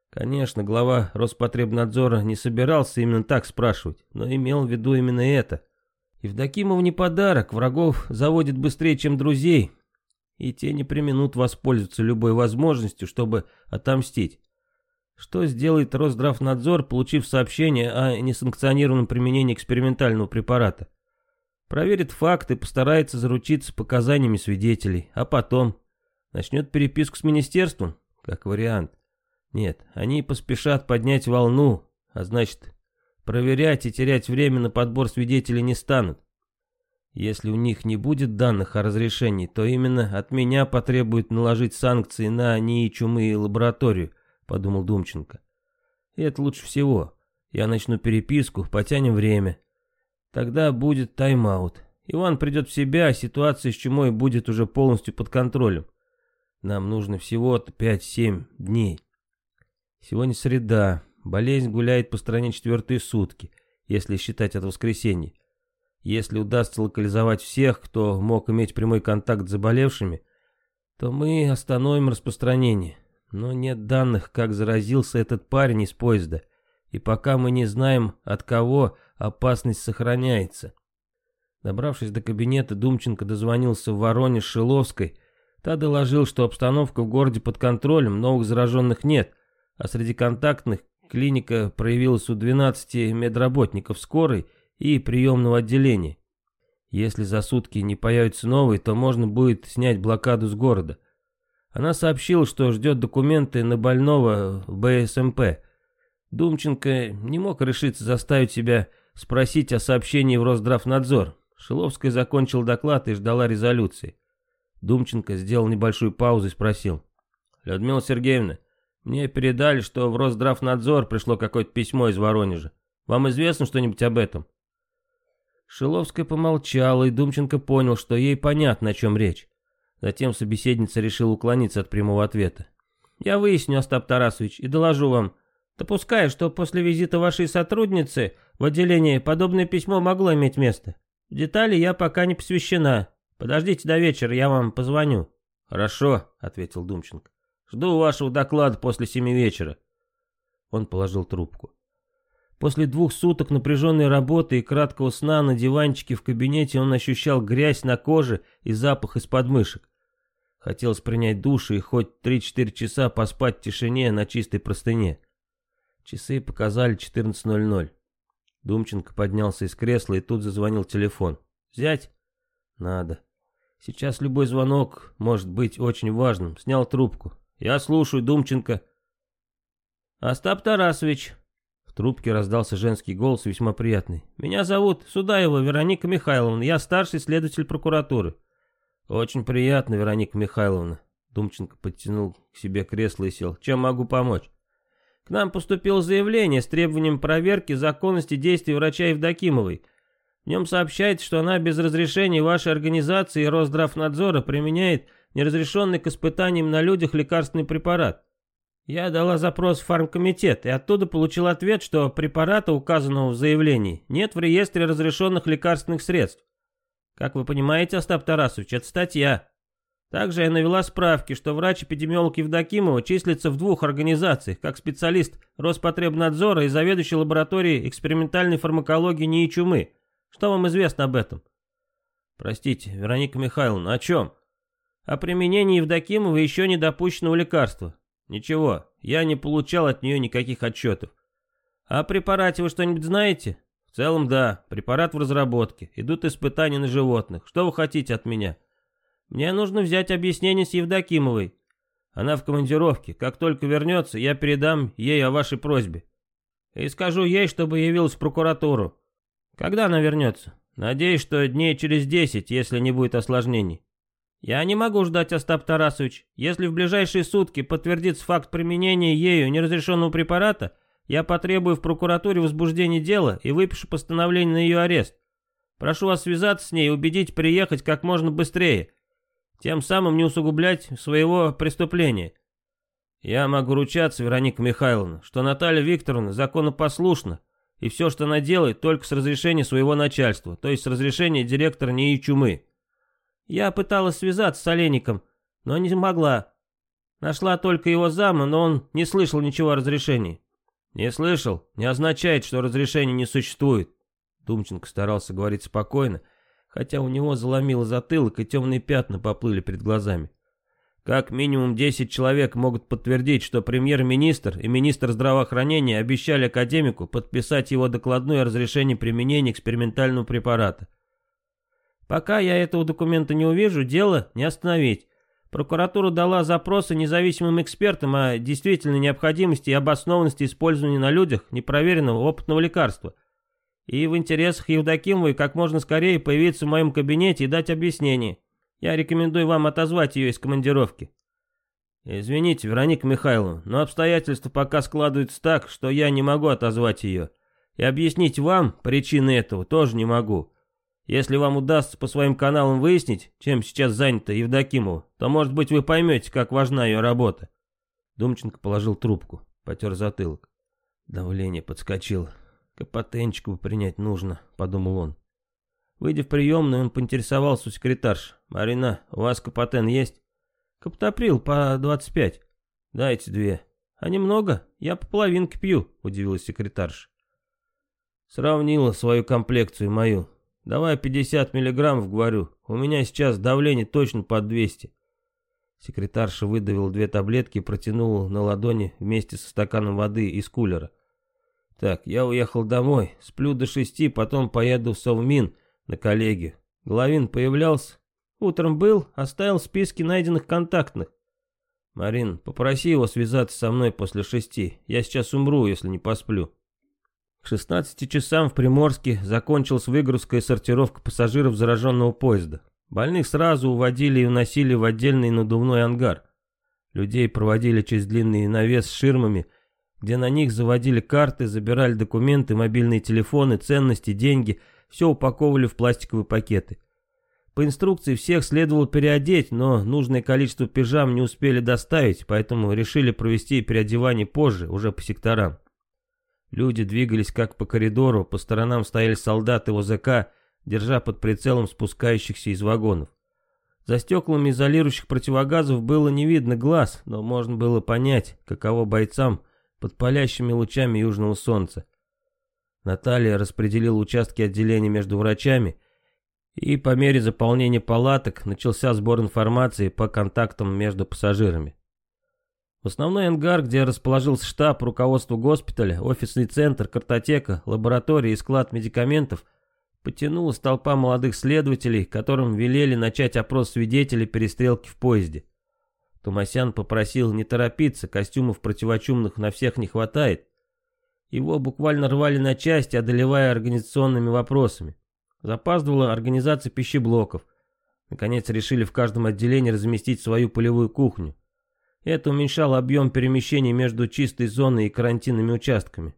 Конечно, глава Роспотребнадзора не собирался именно так спрашивать, но имел в виду именно это. Евдокимов не подарок, врагов заводит быстрее, чем друзей, и те не применут воспользоваться любой возможностью, чтобы отомстить. Что сделает Росздравнадзор, получив сообщение о несанкционированном применении экспериментального препарата? Проверит факты, постарается заручиться показаниями свидетелей, а потом начнет переписку с министерством, как вариант. Нет, они поспешат поднять волну, а значит Проверять и терять время на подбор свидетелей не станут. Если у них не будет данных о разрешении, то именно от меня потребуют наложить санкции на НИИ чумы и лабораторию, подумал Думченко. И это лучше всего. Я начну переписку, потянем время. Тогда будет тайм-аут. Иван придет в себя, а ситуация с чумой будет уже полностью под контролем. Нам нужно всего-то 5-7 дней. Сегодня среда. Болезнь гуляет по стране четвертые сутки, если считать от воскресенья. Если удастся локализовать всех, кто мог иметь прямой контакт с заболевшими, то мы остановим распространение. Но нет данных, как заразился этот парень из поезда, и пока мы не знаем, от кого опасность сохраняется. Добравшись до кабинета, Думченко дозвонился в Воронеж Шиловской. Та доложил, что обстановка в городе под контролем, новых зараженных нет, а среди контактных Клиника проявилась у 12 медработников скорой и приемного отделения. Если за сутки не появится новый, то можно будет снять блокаду с города. Она сообщила, что ждет документы на больного в БСМП. Думченко не мог решиться заставить себя спросить о сообщении в Росздравнадзор. Шиловская закончил доклад и ждала резолюции. Думченко сделал небольшую паузу и спросил. «Людмила Сергеевна, мне передали, что в Росздравнадзор пришло какое-то письмо из Воронежа. Вам известно что-нибудь об этом?» Шиловская помолчала, и Думченко понял, что ей понятно, о чем речь. Затем собеседница решила уклониться от прямого ответа. «Я выясню, Остап Тарасович, и доложу вам. Допускаю, что после визита вашей сотрудницы в отделение подобное письмо могло иметь место. В детали я пока не посвящена. Подождите до вечера, я вам позвоню». «Хорошо», — ответил Думченко. Жду вашего доклада после семи вечера». Он положил трубку. После двух суток напряженной работы и краткого сна на диванчике в кабинете он ощущал грязь на коже и запах из подмышек. Хотелось принять душ и хоть 3-4 часа поспать в тишине на чистой простыне. Часы показали 14.00. Думченко поднялся из кресла и тут зазвонил телефон. «Взять?» «Надо. Сейчас любой звонок может быть очень важным». Снял трубку. «Я слушаю, Думченко». «Остап Тарасович», — в трубке раздался женский голос весьма приятный, — «меня зовут Судаева Вероника Михайловна, я старший следователь прокуратуры». «Очень приятно, Вероника Михайловна», — Думченко подтянул к себе кресло и сел. «Чем могу помочь?» «К нам поступило заявление с требованием проверки законности действий врача Евдокимовой». В нем сообщается, что она без разрешения вашей организации и Росздравнадзора применяет неразрешенный к испытаниям на людях лекарственный препарат. Я дала запрос в фармкомитет и оттуда получил ответ, что препарата, указанного в заявлении, нет в реестре разрешенных лекарственных средств. Как вы понимаете, Остап Тарасович, это статья. Также я навела справки, что врач-эпидемиолог Евдокимова числится в двух организациях, как специалист Роспотребнадзора и заведующий лабораторией экспериментальной фармакологии НИИ чумы. Что вам известно об этом? Простите, Вероника Михайловна, о чем? О применении Евдокимова еще не допущенного лекарства. Ничего, я не получал от нее никаких отчетов. О препарате вы что-нибудь знаете? В целом да, препарат в разработке, идут испытания на животных. Что вы хотите от меня? Мне нужно взять объяснение с Евдокимовой. Она в командировке, как только вернется, я передам ей о вашей просьбе. И скажу ей, чтобы явилась в прокуратуру. Когда она вернется? Надеюсь, что дней через десять, если не будет осложнений. «Я не могу ждать, Остап Тарасович. Если в ближайшие сутки подтвердится факт применения ею неразрешенного препарата, я потребую в прокуратуре возбуждения дела и выпишу постановление на ее арест. Прошу вас связаться с ней и убедить приехать как можно быстрее, тем самым не усугублять своего преступления». «Я могу ручаться, Вероника Михайловна, что Наталья Викторовна законопослушна, и все, что она делает, только с разрешения своего начальства, то есть с разрешения директора НИИ Чумы. Я пыталась связаться с Олейником, но не могла. Нашла только его зама, но он не слышал ничего о разрешении. «Не слышал, не означает, что разрешения не существует». Думченко старался говорить спокойно, хотя у него заломило затылок и темные пятна поплыли перед глазами. Как минимум 10 человек могут подтвердить, что премьер-министр и министр здравоохранения обещали академику подписать его докладную о разрешении применения экспериментального препарата. Пока я этого документа не увижу, дело не остановить. Прокуратура дала запросы независимым экспертам о действительной необходимости и обоснованности использования на людях непроверенного опытного лекарства. И в интересах Евдокимовой как можно скорее появиться в моем кабинете и дать объяснение. Я рекомендую вам отозвать ее из командировки. Извините, Вероника Михайловна, но обстоятельства пока складываются так, что я не могу отозвать ее. И объяснить вам причины этого тоже не могу. Если вам удастся по своим каналам выяснить, чем сейчас занята Евдокимова, то, может быть, вы поймете, как важна ее работа». Думченко положил трубку, потер затылок. Давление подскочило. «Капотенчику принять нужно», — подумал он. Выйдя в приемную, он поинтересовался у секретарши «Марина, у вас капотен есть?» «Каптоприл по 25». «Дайте две». «А немного? Я по половинке пью», — удивилась секретарша. Сравнила свою комплекцию мою. Давай 50 миллиграммов, говорю. У меня сейчас давление точно под 200. Секретарша выдавил две таблетки и протянула на ладони вместе со стаканом воды из кулера. Так, я уехал домой. Сплю до шести, потом поеду в Совмин на коллеги. Головин появлялся? Утром был, оставил списки найденных контактных. Марин, попроси его связаться со мной после шести. Я сейчас умру, если не посплю. К 16 часам в Приморске закончилась выгрузка и сортировка пассажиров зараженного поезда. Больных сразу уводили и уносили в отдельный надувной ангар. Людей проводили через длинный навес с ширмами, где на них заводили карты, забирали документы, мобильные телефоны, ценности, деньги, все упаковывали в пластиковые пакеты. По инструкции всех следовало переодеть, но нужное количество пижам не успели доставить, поэтому решили провести переодевание позже, уже по секторам. Люди двигались как по коридору, по сторонам стояли солдаты ОЗК, держа под прицелом спускающихся из вагонов. За стеклами изолирующих противогазов было не видно глаз, но можно было понять, каково бойцам под палящими лучами южного солнца. Наталья распределила участки отделения между врачами, и по мере заполнения палаток начался сбор информации по контактам между пассажирами. Основной ангар, где расположился штаб, руководство госпиталя, офисный центр, картотека, лаборатория и склад медикаментов, потянулась толпа молодых следователей, которым велели начать опрос свидетелей перестрелки в поезде. Тумасян попросил не торопиться, костюмов противочумных на всех не хватает. Его буквально рвали на части, одолевая организационными вопросами. Запаздывала организация пищеблоков. Наконец решили в каждом отделении разместить свою полевую кухню. Это уменьшало объем перемещений между чистой зоной и карантинными участками.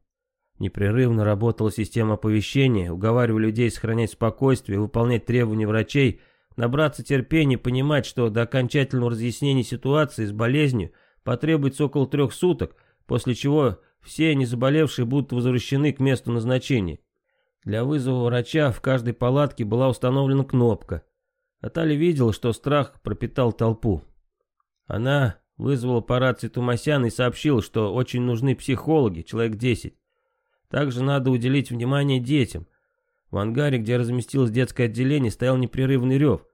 Непрерывно работала система оповещения, уговаривая людей сохранять спокойствие, выполнять требования врачей, набраться терпения и понимать, что до окончательного разъяснения ситуации с болезнью потребуется около трех суток, после чего все незаболевшие будут возвращены к месту назначения. Для вызова врача в каждой палатке была установлена кнопка. Наталья видела, что страх пропитал толпу. Она Вызвал по рации Тумасян и сообщил, что очень нужны психологи, человек 10. Также надо уделить внимание детям. В ангаре, где разместилось детское отделение, стоял непрерывный рев.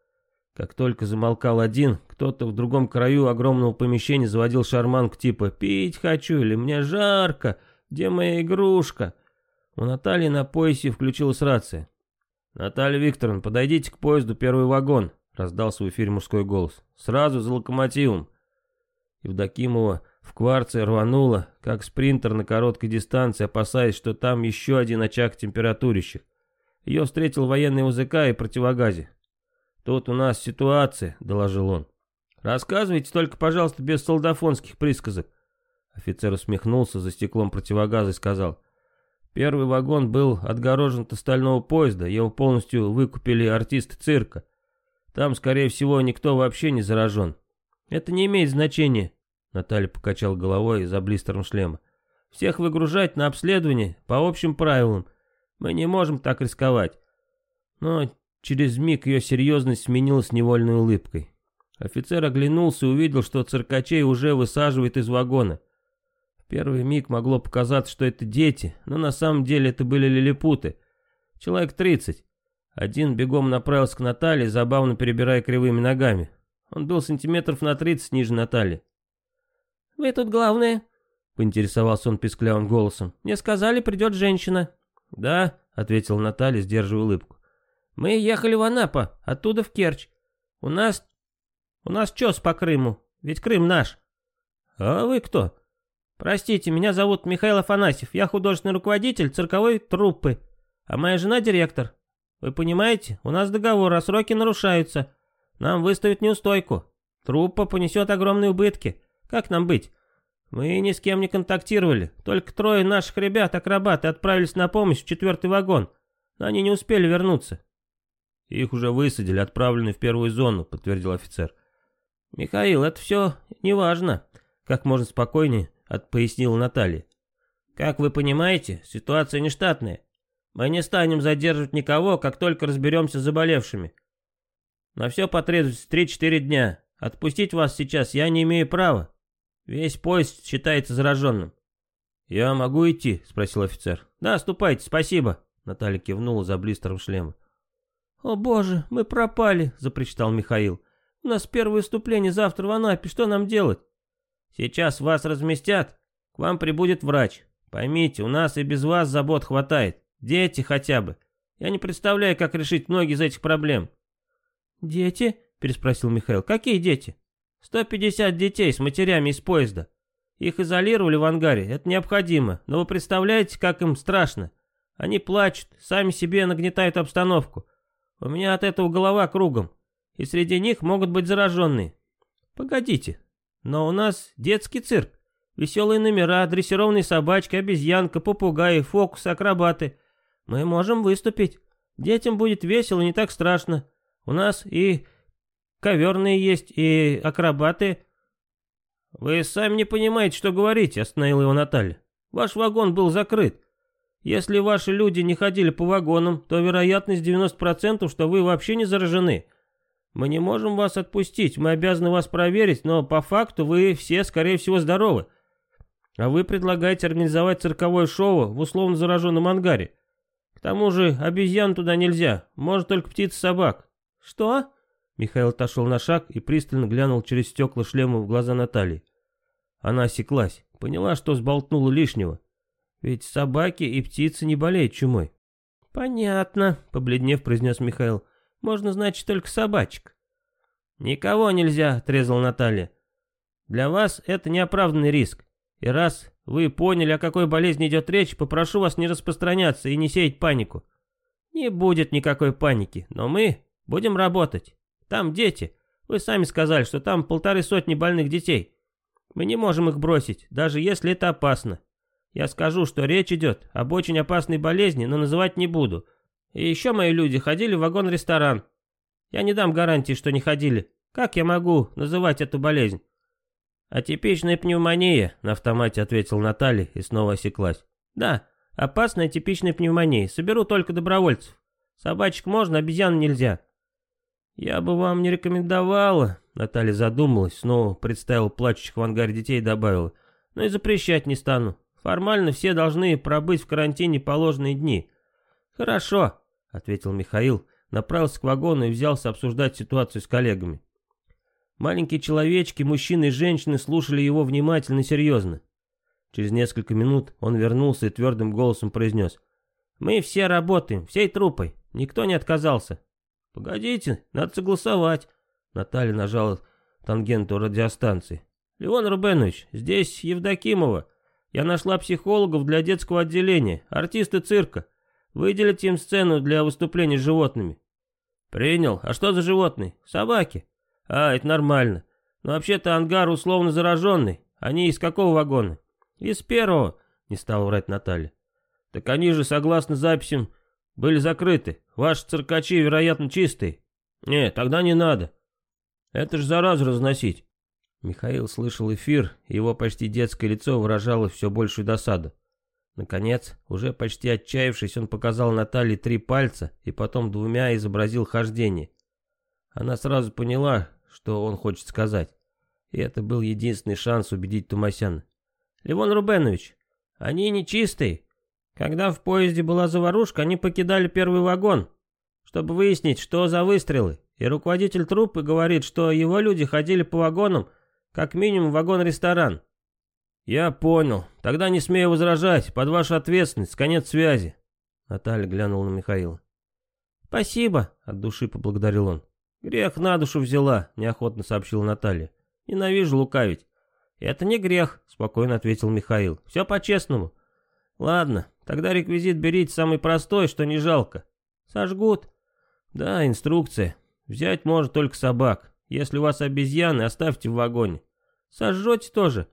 Как только замолкал один, кто-то в другом краю огромного помещения заводил шарманку типа «Пить хочу» или «Мне жарко», «Где моя игрушка?» У Натальи на поясе включилась рация. «Наталья Викторовна, подойдите к поезду первый вагон», — раздался в эфире мужской голос. «Сразу за локомотивом. Евдокимова в кварце рванула, как спринтер на короткой дистанции, опасаясь, что там еще один очаг температурища. Ее встретил военный УЗК и противогазе. «Тут у нас ситуация», — доложил он. «Рассказывайте только, пожалуйста, без солдафонских присказок». Офицер усмехнулся за стеклом противогаза и сказал. «Первый вагон был отгорожен от остального поезда, его полностью выкупили артисты цирка. Там, скорее всего, никто вообще не заражен. «Это не имеет значения», — Наталья покачал головой за блистером шлема. «Всех выгружать на обследование по общим правилам. Мы не можем так рисковать». Но через миг ее серьезность сменилась невольной улыбкой. Офицер оглянулся и увидел, что циркачей уже высаживает из вагона. В первый миг могло показаться, что это дети, но на самом деле это были лилипуты. Человек тридцать. Один бегом направился к Наталье, забавно перебирая кривыми ногами. Он был сантиметров на 30 ниже Натали. «Вы тут главное?» — поинтересовался он писклявым голосом. «Мне сказали, придет женщина». «Да», — ответила Наталья, сдерживая улыбку. «Мы ехали в Анапа, оттуда в Керчь. У нас... у нас чес по Крыму, ведь Крым наш». «А вы кто?» «Простите, меня зовут Михаил Афанасьев, я художественный руководитель цирковой труппы, а моя жена директор. Вы понимаете, у нас договор, а сроки нарушаются. Нам выставят неустойку. Труппа понесет огромные убытки. Как нам быть? Мы ни с кем не контактировали. Только трое наших ребят-акробаты отправились на помощь в четвертый вагон. Но они не успели вернуться. Их уже высадили, отправлены в первую зону, подтвердил офицер. Михаил, это все неважно. Как можно спокойнее, отпояснила Наталья. Как вы понимаете, ситуация нештатная. Мы не станем задерживать никого, как только разберемся с заболевшими. На все потребуется 3-4 дня. Отпустить вас сейчас я не имею права. Весь поезд считается зараженным. «Я могу идти?» — спросил офицер. «Да, ступайте, спасибо!» — Наталья кивнула за блистером шлема. «О боже, мы пропали!» — запричитал Михаил. «У нас первое выступление завтра в Анапе, что нам делать?» «Сейчас вас разместят, к вам прибудет врач. Поймите, у нас и без вас забот хватает, дети хотя бы. Я не представляю, как решить многие из этих проблем. «Дети?» — переспросил Михаил. «Какие дети?» «150 детей с матерями из поезда. Их изолировали в ангаре, это необходимо, но вы представляете, как им страшно. Они плачут, сами себе нагнетают обстановку. У меня от этого голова кругом, и среди них могут быть зараженные. Погодите, но у нас детский цирк. Веселые номера, дрессированные собачки, обезьянка, попугаи, фокус, акробаты. Мы можем выступить. Детям будет весело, не так страшно. У нас и коверные есть, и акробаты». «Вы сами не понимаете, что говорите», — остановила его Наталья. «Ваш вагон был закрыт. Если ваши люди не ходили по вагонам, то вероятность 90%, что вы вообще не заражены. Мы не можем вас отпустить, мы обязаны вас проверить, но по факту вы все, скорее всего, здоровы. А вы предлагаете организовать цирковое шоу в условно зараженном ангаре. К тому же обезьян туда нельзя, может только птиц собак. «Что?» Михаил отошел на шаг и пристально глянул через стекла шлема в глаза Натальи. Она осеклась, поняла, что сболтнула лишнего. Ведь собаки и птицы не болеют чумой. «Понятно», — побледнев, произнес Михаил. «Можно, значит, только собачек». «Никого нельзя», — отрезала Наталья. «Для вас это неоправданный риск. И раз вы поняли, о какой болезни идет речь, попрошу вас не распространяться и не сеять панику». «Не будет никакой паники, но мы Будем работать. Там дети. Вы сами сказали, что там полторы сотни больных детей. Мы не можем их бросить, даже если это опасно. Я скажу, что речь идет об очень опасной болезни, но называть не буду. И еще мои люди ходили в вагон-ресторан. Я не дам гарантии, что не ходили. Как я могу называть эту болезнь? «Атипичная пневмония», — на автомате ответил Наталья и снова осеклась. «Да, опасная типичная пневмония. Соберу только добровольцев. Собачек можно, обезьян нельзя. «Я бы вам не рекомендовала», — Наталья задумалась, снова представила плачущих в ангаре детей и добавила. «Но и запрещать не стану. Формально все должны пробыть в карантине положенные дни». «Хорошо», — ответил Михаил, направился к вагону и взялся обсуждать ситуацию с коллегами. Маленькие человечки, мужчины и женщины слушали его внимательно и серьезно. Через несколько минут он вернулся и твердым голосом произнес. «Мы все работаем, всей трупой. Никто не отказался. «Погодите, надо согласовать». Наталья нажала тангенту радиостанции. «Леон Рубенович, здесь Евдокимова. Я нашла психологов для детского отделения, артисты цирка. Выделите им сцену для выступления с животными». «Принял. А что за животные? Собаки». «А, это нормально. Но вообще-то ангар условно зараженный. Они из какого вагона?» «Из первого», — не стал врать Наталья. «Так они же, согласно записям, были закрыты. Ваши циркачи, вероятно, чистые. Не, тогда не надо. Это ж заразу разносить. Михаил слышал эфир, его почти детское лицо выражало все большую досаду. Наконец, уже почти отчаявшись, он показал Наталье три пальца и потом двумя изобразил хождение. Она сразу поняла, что он хочет сказать. И это был единственный шанс убедить Тумасяна. «Левон Рубенович, они не чистые, когда в поезде была заварушка, они покидали первый вагон, чтобы выяснить, что за выстрелы. И руководитель труппы говорит, что его люди ходили по вагонам, как минимум вагон-ресторан. Я понял. Тогда не смею возражать. Под вашу ответственность. Конец связи. Наталья глянула на Михаила. Спасибо, от души поблагодарил он. Грех на душу взяла, неохотно сообщила Наталья. Ненавижу лукавить. Это не грех, спокойно ответил Михаил. Все по-честному. Ладно, тогда реквизит берите самый простой, что не жалко. Сожгут. Да, инструкция. Взять может только собак. Если у вас обезьяны, оставьте в вагоне. Сожжете тоже.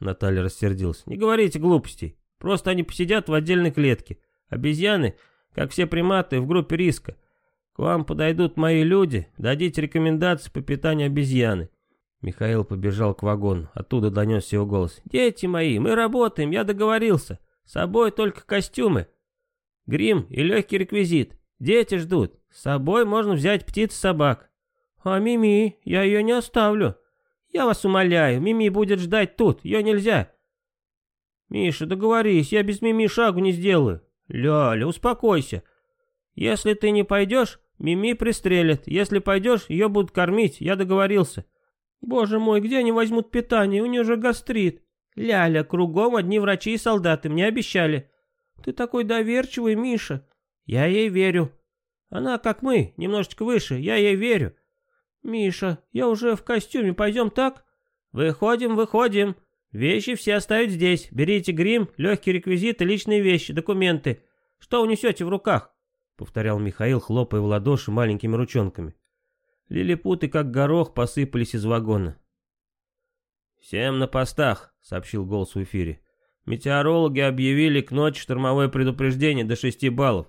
Наталья рассердилась. Не говорите глупостей. Просто они посидят в отдельной клетке. Обезьяны, как все приматы, в группе риска. К вам подойдут мои люди, дадите рекомендации по питанию обезьяны. Михаил побежал к вагону. Оттуда донесся его голос. «Дети мои, мы работаем, я договорился. С собой только костюмы, грим и легкий реквизит. Дети ждут. С собой можно взять птиц и собак. А Мими, я ее не оставлю. Я вас умоляю, Мими будет ждать тут, ее нельзя. Миша, договорись, я без Мими шагу не сделаю. Ляля, успокойся. Если ты не пойдешь, Мими пристрелят. Если пойдешь, ее будут кормить, я договорился. Боже мой, где они возьмут питание? У нее же гастрит. Ляля, кругом одни врачи и солдаты, мне обещали. Ты такой доверчивый, Миша. Я ей верю. Она, как мы, немножечко выше, я ей верю. Миша, я уже в костюме, пойдем так? Выходим, выходим. Вещи все оставить здесь. Берите грим, легкие реквизиты, личные вещи, документы. Что унесете в руках? Повторял Михаил, хлопая в ладоши маленькими ручонками. Лилипуты, как горох, посыпались из вагона. «Всем на постах!» сообщил голос в эфире. Метеорологи объявили к ночи штормовое предупреждение до шести баллов.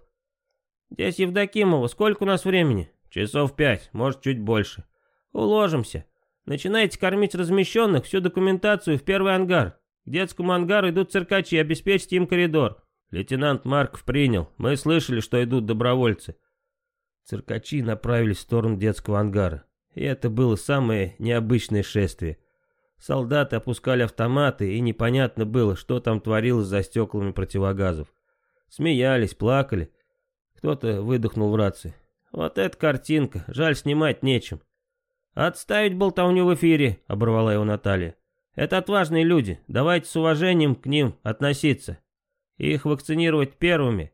«Здесь Евдокимова, сколько у нас времени?» «Часов пять, может, чуть больше». «Уложимся. Начинайте кормить размещенных, всю документацию в первый ангар. К детскому ангару идут циркачи, обеспечьте им коридор». Лейтенант Марков принял. Мы слышали, что идут добровольцы. Циркачи направились в сторону детского ангара. И это было самое необычное шествие – Солдаты опускали автоматы, и непонятно было, что там творилось за стеклами противогазов. Смеялись, плакали. Кто-то выдохнул в рации. «Вот эта картинка, жаль, снимать нечем». «Отставить болтовню в эфире», — оборвала его Наталья. «Это отважные люди, давайте с уважением к ним относиться. Их вакцинировать первыми».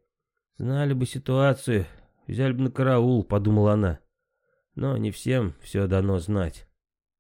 «Знали бы ситуацию, взяли бы на караул», — подумала она. «Но не всем все дано знать».